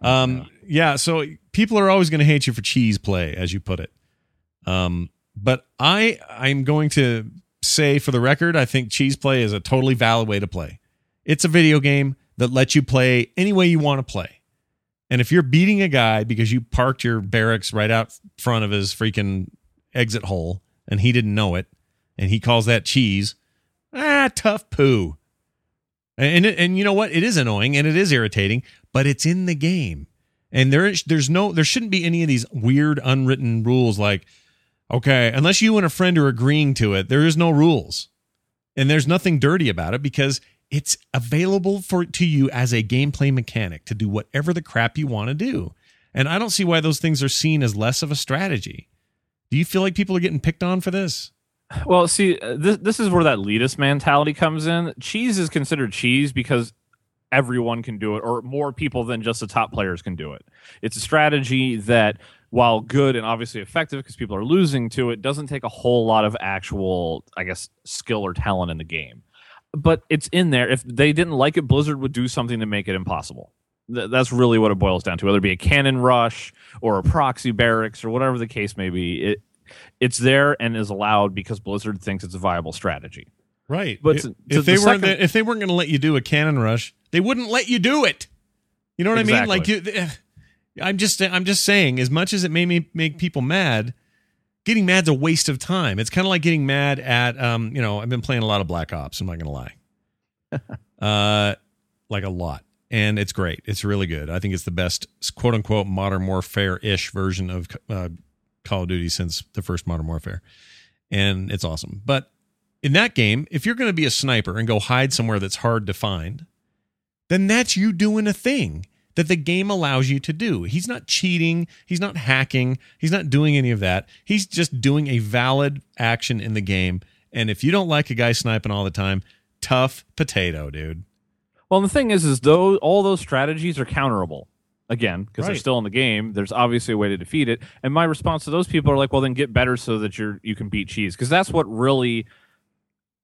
Um, yeah. So people are always going to hate you for cheese play, as you put it. Um, but I, I'm going to say for the record, I think cheese play is a totally valid way to play. It's a video game that lets you play any way you want to play. And if you're beating a guy because you parked your barracks right out front of his freaking exit hole and he didn't know it, and he calls that cheese, ah, tough poo. And and you know what? It is annoying and it is irritating, but it's in the game. And there is there's no there shouldn't be any of these weird unwritten rules like okay, unless you and a friend are agreeing to it, there is no rules. And there's nothing dirty about it because it's available for to you as a gameplay mechanic to do whatever the crap you want to do. And I don't see why those things are seen as less of a strategy. Do you feel like people are getting picked on for this? Well, see, uh, this this is where that elitist mentality comes in. Cheese is considered cheese because everyone can do it, or more people than just the top players can do it. It's a strategy that, while good and obviously effective because people are losing to it, doesn't take a whole lot of actual, I guess, skill or talent in the game. But it's in there. If they didn't like it, Blizzard would do something to make it impossible. Th- That's really what it boils down to. Whether it be a cannon rush or a proxy barracks or whatever the case may be, it it's there and is allowed because Blizzard thinks it's a viable strategy. Right. But if, to- if to they the weren't second- if they weren't going to let you do a cannon rush, they wouldn't let you do it. You know what I mean? Like you eh, I'm just I'm just saying as much as it made me make people mad, getting mad's a waste of time. It's kind of like getting mad at um, you know, I've been playing a lot of Black Ops, I'm not going to lie. [LAUGHS] uh like a lot. And it's great. It's really good. I think it's the best quote unquote modern warfare-ish version of uh, Call of Duty since the first Modern Warfare. And it's awesome. But in that game, if you're going to be a sniper and go hide somewhere that's hard to find, then that's you doing a thing that the game allows you to do. He's not cheating, he's not hacking, he's not doing any of that. He's just doing a valid action in the game. And if you don't like a guy sniping all the time, tough potato, dude. Well, the thing is, is though all those strategies are counterable. Again, because they're still in the game, there's obviously a way to defeat it. And my response to those people are like, well, then get better so that you're you can beat cheese, because that's what really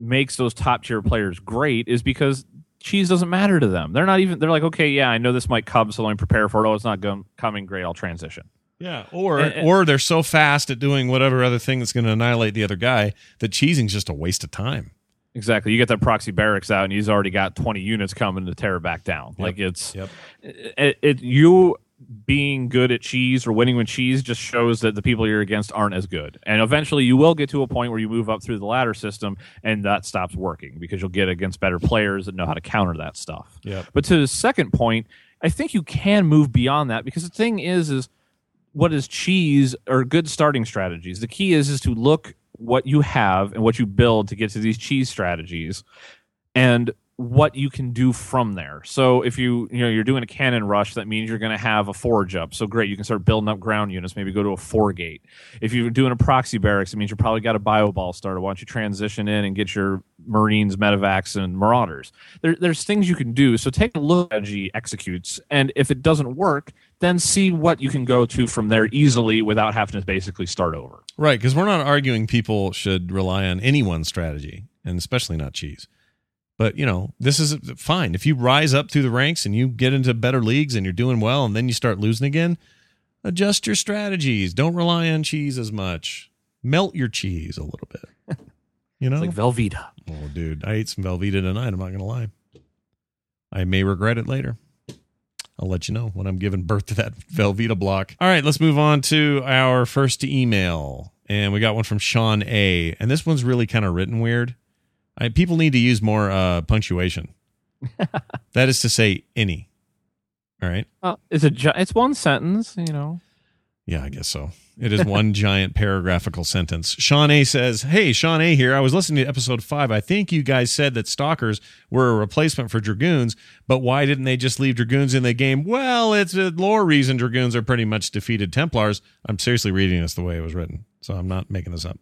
makes those top tier players great. Is because cheese doesn't matter to them. They're not even. They're like, okay, yeah, I know this might come, so let me prepare for it. Oh, it's not going coming. Great, I'll transition. Yeah, or And- and- or they're so fast at doing whatever other thing that's going to annihilate the other guy that cheesing's just a waste of time. Exactly. You get that proxy barracks out, and he's already got 20 units coming to tear it back down. Like it's Yep. it, it you being good at cheese or winning with cheese just shows that the people you're against aren't as good. And eventually you will get to a point where you move up through the ladder system and that stops working because you'll get against better players that know how to counter that stuff. Yep. But to the second point, I think you can move beyond that because the thing is is what is cheese or good starting strategies. The key is is to look what you have and what you build to get to these cheese strategies and what you can do from there. So if you you know you're doing a cannon rush, that means you're going to have a forge up. So great, you can start building up ground units. Maybe go to a four gate. If you're doing a proxy barracks, it means you probably got a bio ball starter. Why don't you transition in and get your Marines, medivacs, and marauders? There, there's things you can do. So take a look at G executes, and if it doesn't work, then see what you can go to from there easily without having to basically start over. Right, because we're not arguing people should rely on any one strategy, and especially not cheese. But you know, this is fine. If you rise up through the ranks and you get into better leagues and you're doing well, and then you start losing again, adjust your strategies. Don't rely on cheese as much. Melt your cheese a little bit. [LAUGHS] You know, It's like Velveeta. oh, dude, I ate some Velveeta tonight. I'm not gonna lie. I may regret it later. I'll let you know when I'm giving birth to that [LAUGHS] Velveeta block. All right, let's move on to our first email. And we got one from Sean A. And this one's really kind of written weird. I, people need to use more uh, punctuation. [LAUGHS] that is to say, any. All right. Uh, it's a gi- it's one sentence, you know. Yeah, I guess so. It is one [LAUGHS] giant paragraphical sentence. Sean A says, Hey, Sean A here. I was listening to episode five. I think you guys said that stalkers were a replacement for dragoons, but why didn't they just leave dragoons in the game? Well, it's a lore reason dragoons are pretty much defeated Templars. I'm seriously reading this the way it was written, so I'm not making this up.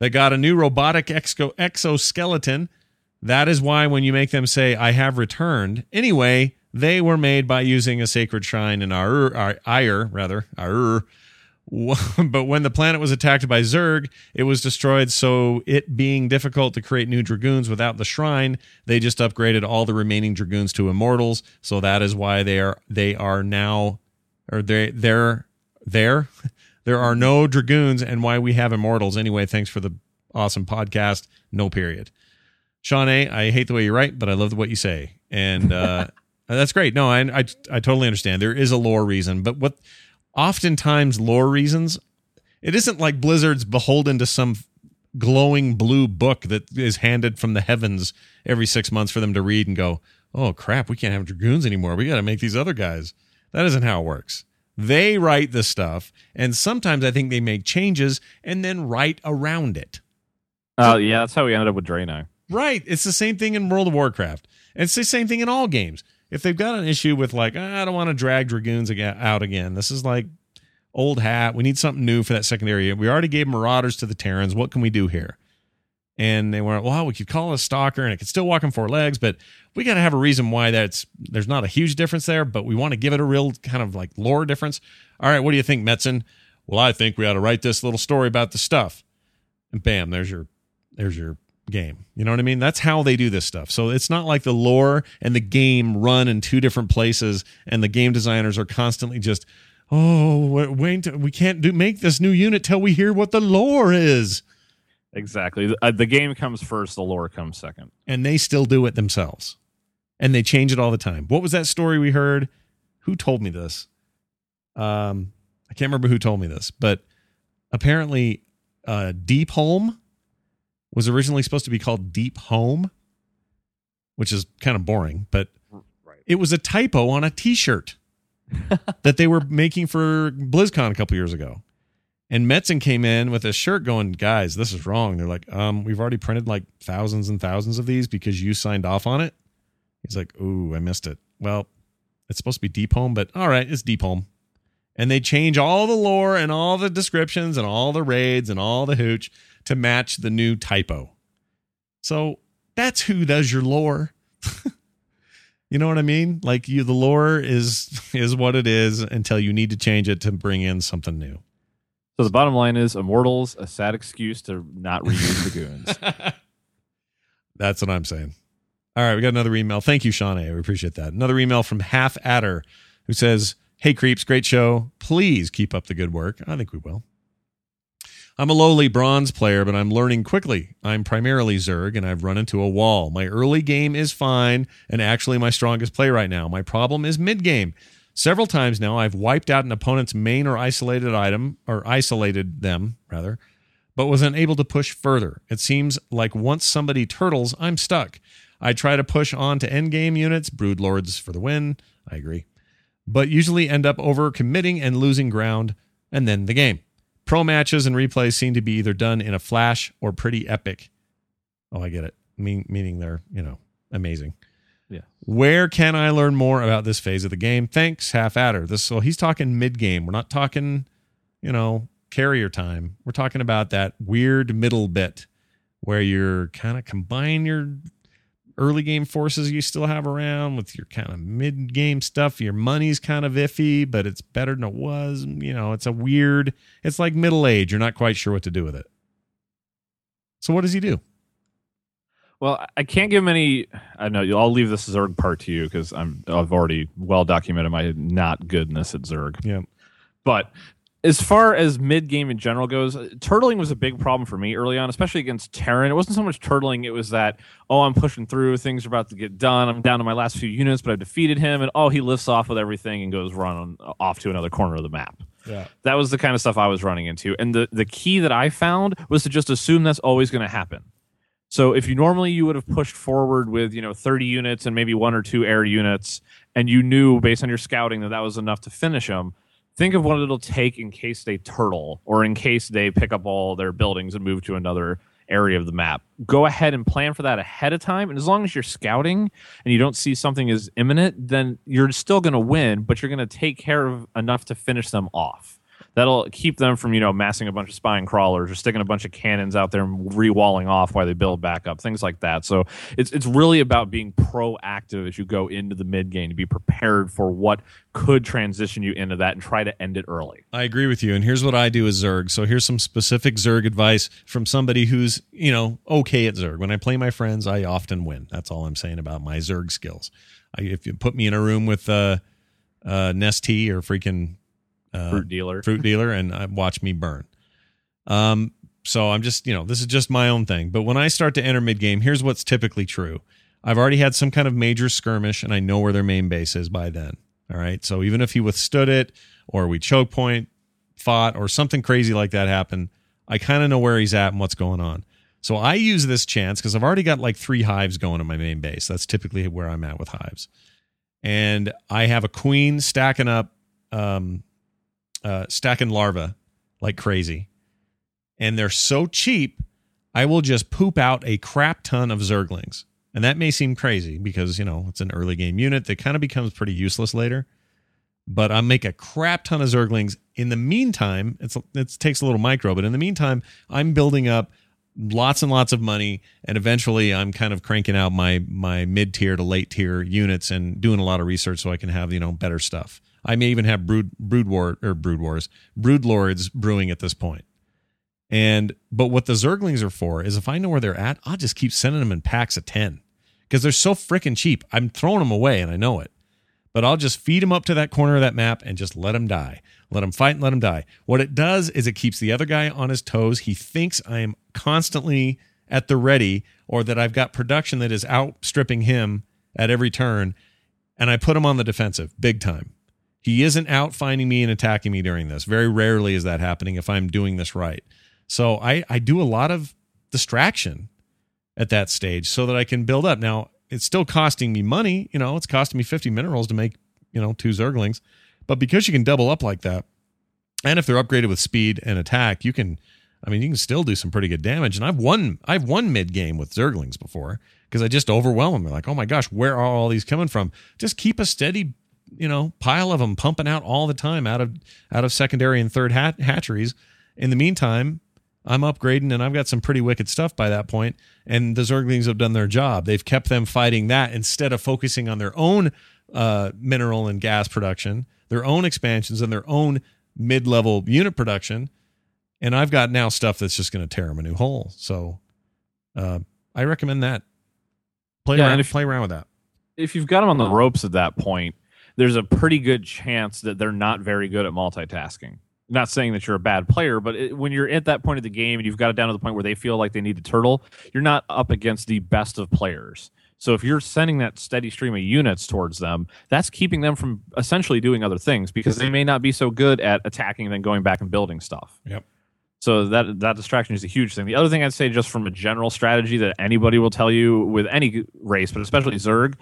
They got a new robotic exo- exoskeleton. That is why when you make them say, I have returned, anyway, they were made by using a sacred shrine in Ar, Ar, Aiur, rather. [LAUGHS] But when the planet was attacked by Zerg, it was destroyed. So, it being difficult to create new dragoons without the shrine, they just upgraded all the remaining dragoons to immortals. So that is why they are they are now, or they they're there. There are no dragoons, and why we have immortals anyway. Thanks for the awesome podcast. No period. Sean A, I hate the way you write, but I love what you say, and uh, [LAUGHS] that's great. No, I, I I totally understand. There is a lore reason, but what oftentimes lore reasons, it isn't like Blizzard's beholden to some glowing blue book that is handed from the heavens every six months for them to read and go, oh crap, we can't have dragoons anymore. We got to make these other guys. That isn't how it works. They write the stuff, and sometimes I think they make changes and then write around it. Uh, yeah, that's how we ended up with Draenei. Right. It's the same thing in World of Warcraft. It's the same thing in all games. if they've got an issue with like "Ah, I don't want to drag dragoons aga- out again, this is like old hat. We need something new for that secondary. We already gave marauders to the Terrans. What can we do here? And they went, well, we could call it a stalker and it could still walk on four legs, but we got to have a reason why that's there's not a huge difference there, but we want to give it a real kind of like lore difference. All right, what do you think, Metzen? Well, I think we ought to write this little story about the stuff. And bam, there's your there's your game. You know what I mean? That's how they do this stuff. So it's not like the lore and the game run in two different places and the game designers are constantly just oh, wait we can't do make this new unit till we hear what the lore is. Exactly. The, uh, the game comes first, the lore comes second. and they still do it themselves. And they change it all the time. What was that story we heard? Who told me this? Um i can't remember who told me this but apparently uh Deepholm was originally supposed to be called deep home which is kind of boring but it was a typo on a t-shirt [LAUGHS] that they were making for blizzcon a couple years ago and Metzen came in with a shirt going, guys, this is wrong. They're like, um, we've already printed like thousands and thousands of these because you signed off on it. He's like, ooh, I missed it. Well, it's supposed to be Deep Home, but all right, it's Deepholm. And they change all the lore and all the descriptions and all the raids and all the hooch to match the new typo. So that's who does your lore. [LAUGHS] you know what I mean? Like you the lore is [LAUGHS] is what it is until you need to change it to bring in something new. So the bottom line is Immortals, a sad excuse to not reuse the goons. [LAUGHS] That's what I'm saying. All right, we got another email. Thank you, Sean A. We appreciate that. Another email from Half Adder who says, Hey, creeps, great show. Please keep up the good work. I think we will. I'm a lowly bronze player, but I'm learning quickly. I'm primarily Zerg, and I've run into a wall. My early game is fine, and actually my strongest play right now. My problem is mid game. Several times now, I've wiped out an opponent's main or isolated item, or isolated them, rather, but was unable to push further. It seems like once somebody turtles, I'm stuck. I try to push on to endgame units, brood lords for the win. I agree. But usually end up over committing and losing ground, and then the game. Pro matches and replays seem to be either done in a flash or pretty epic. Oh, I get it. Mean, meaning they're, you know, amazing. Where can I learn more about this phase of the game? Thanks, Half Adder. This so he's talking mid game. We're not talking, you know, carrier time. We're talking about that weird middle bit where you're kind of combine your early game forces you still have around with your kind of mid game stuff. Your money's kind of iffy, but it's better than it was. You know, it's a weird. It's like middle age. You're not quite sure what to do with it. So what does he do? Well, I can't give him any. I know I'll leave this Zerg part to you because I'm I've already well documented my not goodness at Zerg. Yeah. But as far as mid game in general goes, uh, turtling was a big problem for me early on, especially against Terran. It wasn't so much turtling; it was that oh, I'm pushing through, things are about to get done. I'm down to my last few units, but I've defeated him, and oh, he lifts off with everything and goes run on, uh, off to another corner of the map. Yeah. That was the kind of stuff I was running into, and the the key that I found was to just assume that's always going to happen. So if you normally you would have pushed forward with you know 30 units and maybe one or two air units, and you knew based on your scouting that that was enough to finish them, think of what it'll take in case they turtle or in case they pick up all their buildings and move to another area of the map. Go ahead and plan for that ahead of time, and as long as you're scouting and you don't see something as imminent, then you're still going to win, but you're going to take care of enough to finish them off that'll keep them from you know massing a bunch of spine crawlers or sticking a bunch of cannons out there and re-walling off while they build back up things like that so it's it's really about being proactive as you go into the mid game to be prepared for what could transition you into that and try to end it early I agree with you. And here's what I do as Zerg. So here's some specific Zerg advice from somebody who's, you know, okay at Zerg. When I play my friends, I often win. That's all I'm saying about my Zerg skills. I, if you put me in a room with uh, uh, or freaking uh, FruitDealer [LAUGHS] FruitDealer and uh, watch me burn. Um, so I'm just, you know, this is just my own thing. But when I start to enter mid game, here's what's typically true. I've already had some kind of major skirmish and I know where their main base is by then. All right. So even if he withstood it or we choke point, fought, or something crazy like that happened, I kind of know where he's at and what's going on. So I use this chance because I've already got like three hives going on my main base. That's typically where I'm at with hives. And I have a queen stacking up, um, uh, stacking larvae like crazy. And they're so cheap, I will just poop out a crap ton of zerglings And that may seem crazy because, you know, it's an early game unit that kind of becomes pretty useless later. But I make a crap ton of Zerglings. In the meantime, it's it takes a little micro, but in the meantime, I'm building up lots and lots of money and eventually I'm kind of cranking out my my mid tier to late tier units and doing a lot of research so I can have, you know, better stuff. I may even have brood brood war or brood wars, brood lords brewing at this point. And but what the Zerglings are for is if I know where they're at, I'll just keep sending them in packs of 10 because they're so freaking cheap. I'm throwing them away and I know it. But I'll just feed them up to that corner of that map and just let them die. Let them fight and let them die. What it does is it keeps the other guy on his toes. He thinks I am constantly at the ready or that I've got production that is outstripping him at every turn. And I put him on the defensive big time. He isn't out finding me and attacking me during this. Very rarely is that happening if I'm doing this right. So I, I do a lot of distraction at that stage so that I can build up. Now, it's still costing me money. You know, it's costing me 50 minerals to make, you know, two Zerglings. But because you can double up like that, and if they're upgraded with speed and attack, you can, I mean, you can still do some pretty good damage. And I've won, I've won mid game with Zerglings before because I just overwhelm them. Like, oh my gosh, where are all these coming from? Just keep a steady, you know, pile of them pumping out all the time out of out of secondary and third hat- hatcheries. In the meantime, I'm upgrading and I've got some pretty wicked stuff by that point. And the Zerglings have done their job. They've kept them fighting that instead of focusing on their own uh, mineral and gas production, their own expansions, and their own mid level unit production. And I've got now stuff that's just going to tear them a new hole. So uh, I recommend that. Play, Yeah, around, and if- play around with that. if you've got them on the ropes at that point, there's a pretty good chance that they're not very good at multitasking. Not saying that you're a bad player, but it, when you're at that point of the game and you've got it down to the point where they feel like they need to turtle, you're not up against the best of players. So if you're sending that steady stream of units towards them, that's keeping them from essentially doing other things because they may not be so good at attacking and then going back and building stuff. Yep. So that that distraction is a huge thing. The other thing I'd say, just from a general strategy that anybody will tell you with any race, but especially Zerg,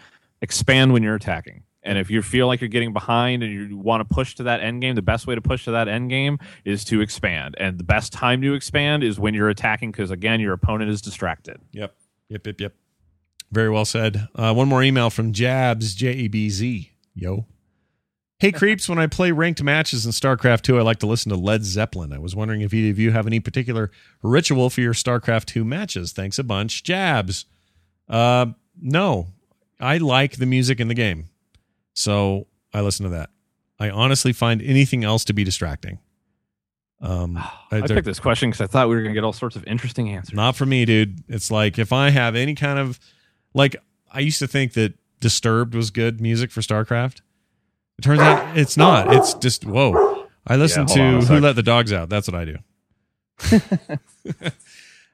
expand when you're attacking. And if you feel like you're getting behind and you want to push to that end game, the best way to push to that end game is to expand. And the best time to expand is when you're attacking because again, your opponent is distracted. Yep. Yep. Yep. Yep. Very well said. Uh, one more email from Jabs, J E B Z. Yo. Hey, creeps, when I play ranked matches in StarCraft 2, I like to listen to Led Zeppelin. I was wondering if either of you have any particular ritual for your StarCraft 2 matches. Thanks a bunch. Jabs. Uh, no, I like the music in the game. So I listen to that. I honestly find anything else to be distracting. Um, [SIGHS] I picked this question because I thought we were going to get all sorts of interesting answers. not for me, dude. It's like if I have any kind of like I used to think that Disturbed was good music for StarCraft. It turns out it's not. It's just whoa. I listen a to Who. Let the Dogs Out. That's what I do. [LAUGHS] [LAUGHS]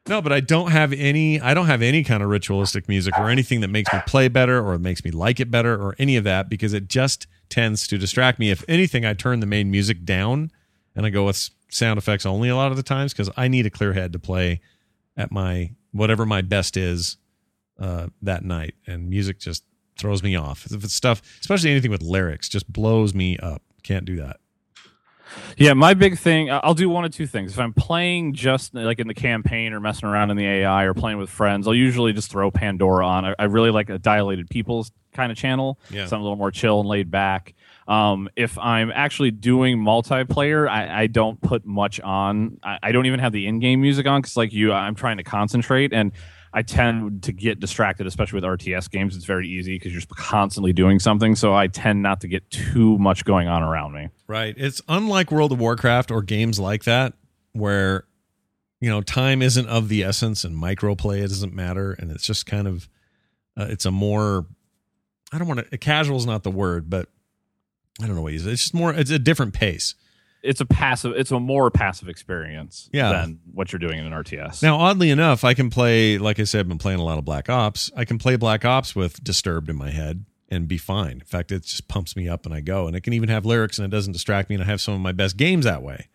no, but I don't have any I don't have any kind of ritualistic music or anything that makes me play better or makes me like it better or any of that because it just tends to distract me. If anything, I turn the main music down and I go with sound effects only a lot of the times because I need a clear head to play at my whatever my best is uh, that night, and music just throws me off. If it's stuff, especially anything with lyrics, just blows me up. Can't do that. Yeah, my big thing, I'll do one of two things. If I'm playing just like in the campaign or messing around in the AI or playing with friends, I'll usually just throw Pandora on. I, I really like a Dilated Peoples kind of channel, Yeah. something a little more chill and laid back. Um, if I'm actually doing multiplayer, I, I don't put much on. I, I don't even have the in-game music on because, like you, I'm trying to concentrate and. I tend to get distracted, especially with RTS games. It's very easy because you're constantly doing something. So I tend not to get too much going on around me. Right. It's unlike World of Warcraft or games like that where you know time isn't of the essence and microplay it doesn't matter and it's just kind of uh, it's a more I don't want to casual is not the word but I don't know what you say. It's just more it's a different pace. It's a passive it's a more passive experience Yeah. than what you're doing in an RTS. Now, oddly enough, I can play, like I said, I've been playing a lot of Black Ops. I can play Black Ops with Disturbed in my head and be fine. In fact, it just pumps me up and I go. And it can even have lyrics and it doesn't distract me. And I have some of my best games that way.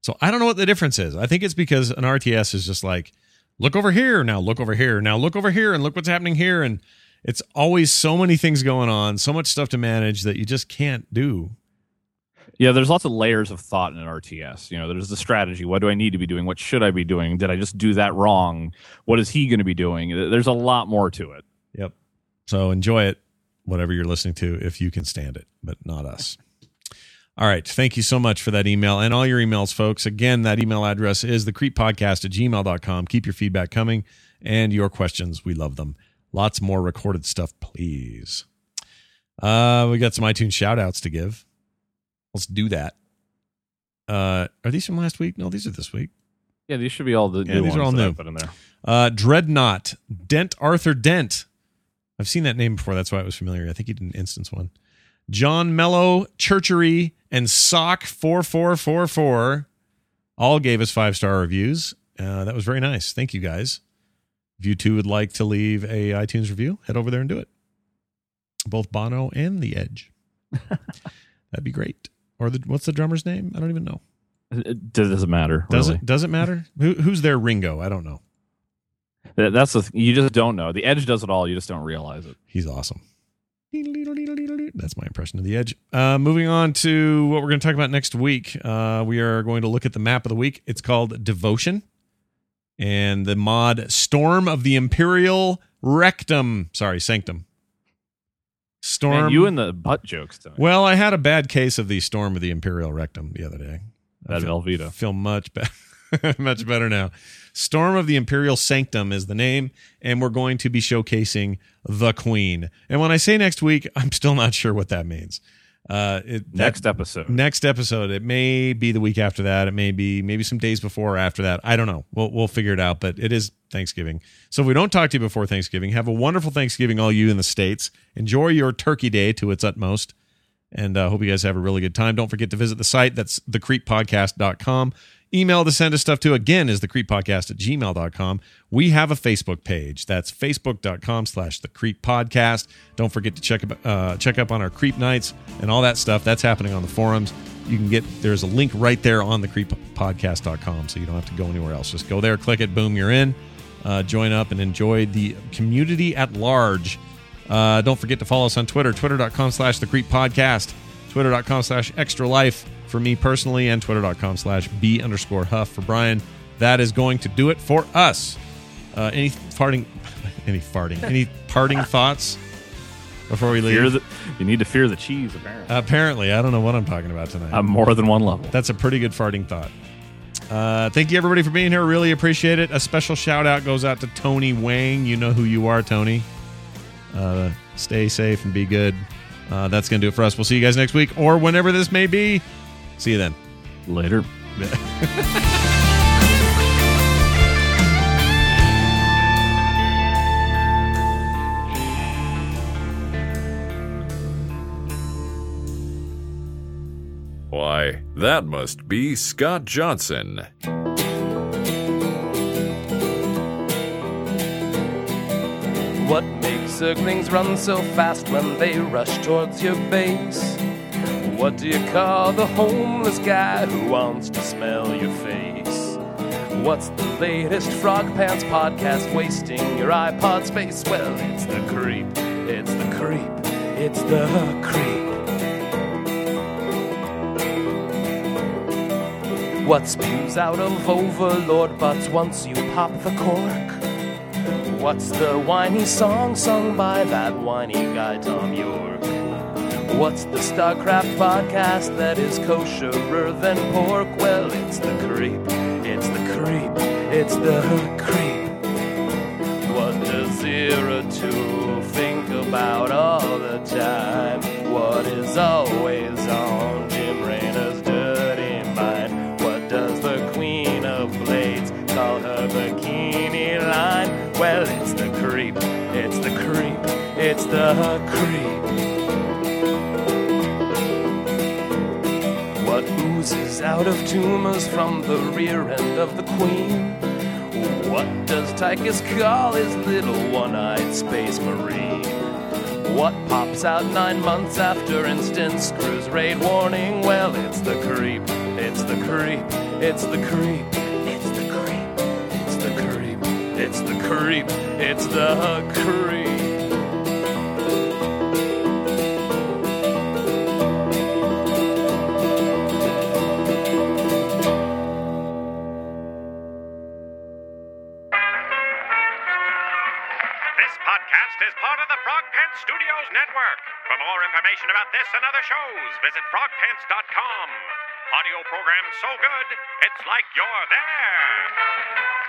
So I don't know what the difference is. I think it's because an RTS is just like, look over here, now look over here, now look over here, and look what's happening here. And it's always so many things going on, so much stuff to manage that you just can't do. Yeah, there's lots of layers of thought in an RTS. You know, there's the strategy. What do I need to be doing? What should I be doing? Did I just do that wrong? What is he going to be doing? There's a lot more to it. Yep. So enjoy it, whatever you're listening to, if you can stand it, but not us. [LAUGHS] All right. Thank you so much for that email and all your emails, folks. Again, that email address is thecreeppodcast at gmail.com. Keep your feedback coming and your questions. We love them. Lots more recorded stuff, please. Uh, we got some iTunes shout outs to give. Let's do that. Uh, are these from last week? No, these are this week. Yeah, these should be all the Yeah, new these are all that I new. put in there. Uh, Dreadnought, Dent Arthur Dent. I've seen that name before. That's why it was familiar. I think he did an instance one. John Mello, Churchery, and Sock four four four four all gave us five star reviews. Uh, that was very nice. Thank you guys. If you too would like to leave a iTunes review, head over there and do it. Both Bono and The Edge. [LAUGHS] That'd be great. Or the what's the drummer's name? I don't even know. It, it doesn't matter. Does really. it? Does it matter? Who, who's their Ringo? I don't know. That- That's the th- you just don't know. The Edge does it all. You just don't realize it. He's awesome. That's my impression of the edge. Uh, moving on to what we're going to talk about next week. Uh, we are going to look at the map of the week. It's called Devotion, and the mod Storm of the Imperial Rectum. Sorry, Sanctum. Storm. Man, you and the butt jokes tonight. well, I had a bad case of the Storm of the Imperial Rectum the other day. That feel- Velveeta. feel much better [LAUGHS] much better now storm of the imperial sanctum is the name and we're going to be showcasing the queen and when i say next week i'm still not sure what that means uh it, that- Next episode. next episode it may be the week after that it may be maybe some days before or after that i don't know we'll, we'll figure it out but it is thanksgiving so if we don't talk to you before thanksgiving have a wonderful thanksgiving all you in the states enjoy your turkey day to its utmost and uh, hope you guys have a really good time. Don't forget to visit the site. That's thecreeppodcast.com. Email to send us stuff to, again, is thecreeppodcast at gmail.com. We have a Facebook page. That's facebook.com slash the creep podcast. Don't forget to check, up- uh, check up on our creep nights and all that stuff. That's happening on the forums. You can get, there's a link right there on thecreeppodcast.com, so you don't have to go anywhere else. Just go there, click it, boom, you're in. Uh, join up and enjoy the community at large. Uh, don't forget to follow us on Twitter, twitter.com slash the creep podcast, twitter.com slash extra life for me personally, and twitter.com slash b underscore huff for Brian. That is going to do it for us. Uh, any farting, [LAUGHS] any farting, any parting [LAUGHS] thoughts before we leave? The, you need to fear the cheese, apparently. Apparently, I don't know what I'm talking about tonight. On more than one level. That's a pretty good farting thought. Uh, thank you everybody for being here. Really appreciate it. A special shout out goes out to Tony Wang. You know who you are, Tony. Uh, stay safe and be good. Uh, that's going to do it for us. We'll see you guys next week or whenever this may be. See you then. Later. Why, that must be Scott Johnson. What makes Zerglings run so fast when they rush towards your base? What do you call the homeless guy who wants to smell your face? What's the latest Frog Pants podcast wasting your iPod space? Well, it's the creep, it's the creep, it's the creep. What spews out of overlord butts once you pop the cork? What's the whiny song sung by that whiny guy Thom Yorke? What's the StarCraft podcast that is kosherer than pork? Well, it's the creep, it's the creep, it's the creep. What does Zero Two think about all the time? What is always on Jim Raynor's dirty mind? What does the Queen of Blades call her bikini line? Well, it's the creep, it's the creep, it's the creep. Out of tumors from the rear end of the Queen? What does Tychus call his little one eyed space marine? What pops out nine months after instance cruise raid warning? Well, it's the creep, it's the creep, it's the creep, it's the creep, it's the creep, it's the creep, it's the creep. This podcast this and other shows, visit frogpants.com. Audio program so good, it's like you're there.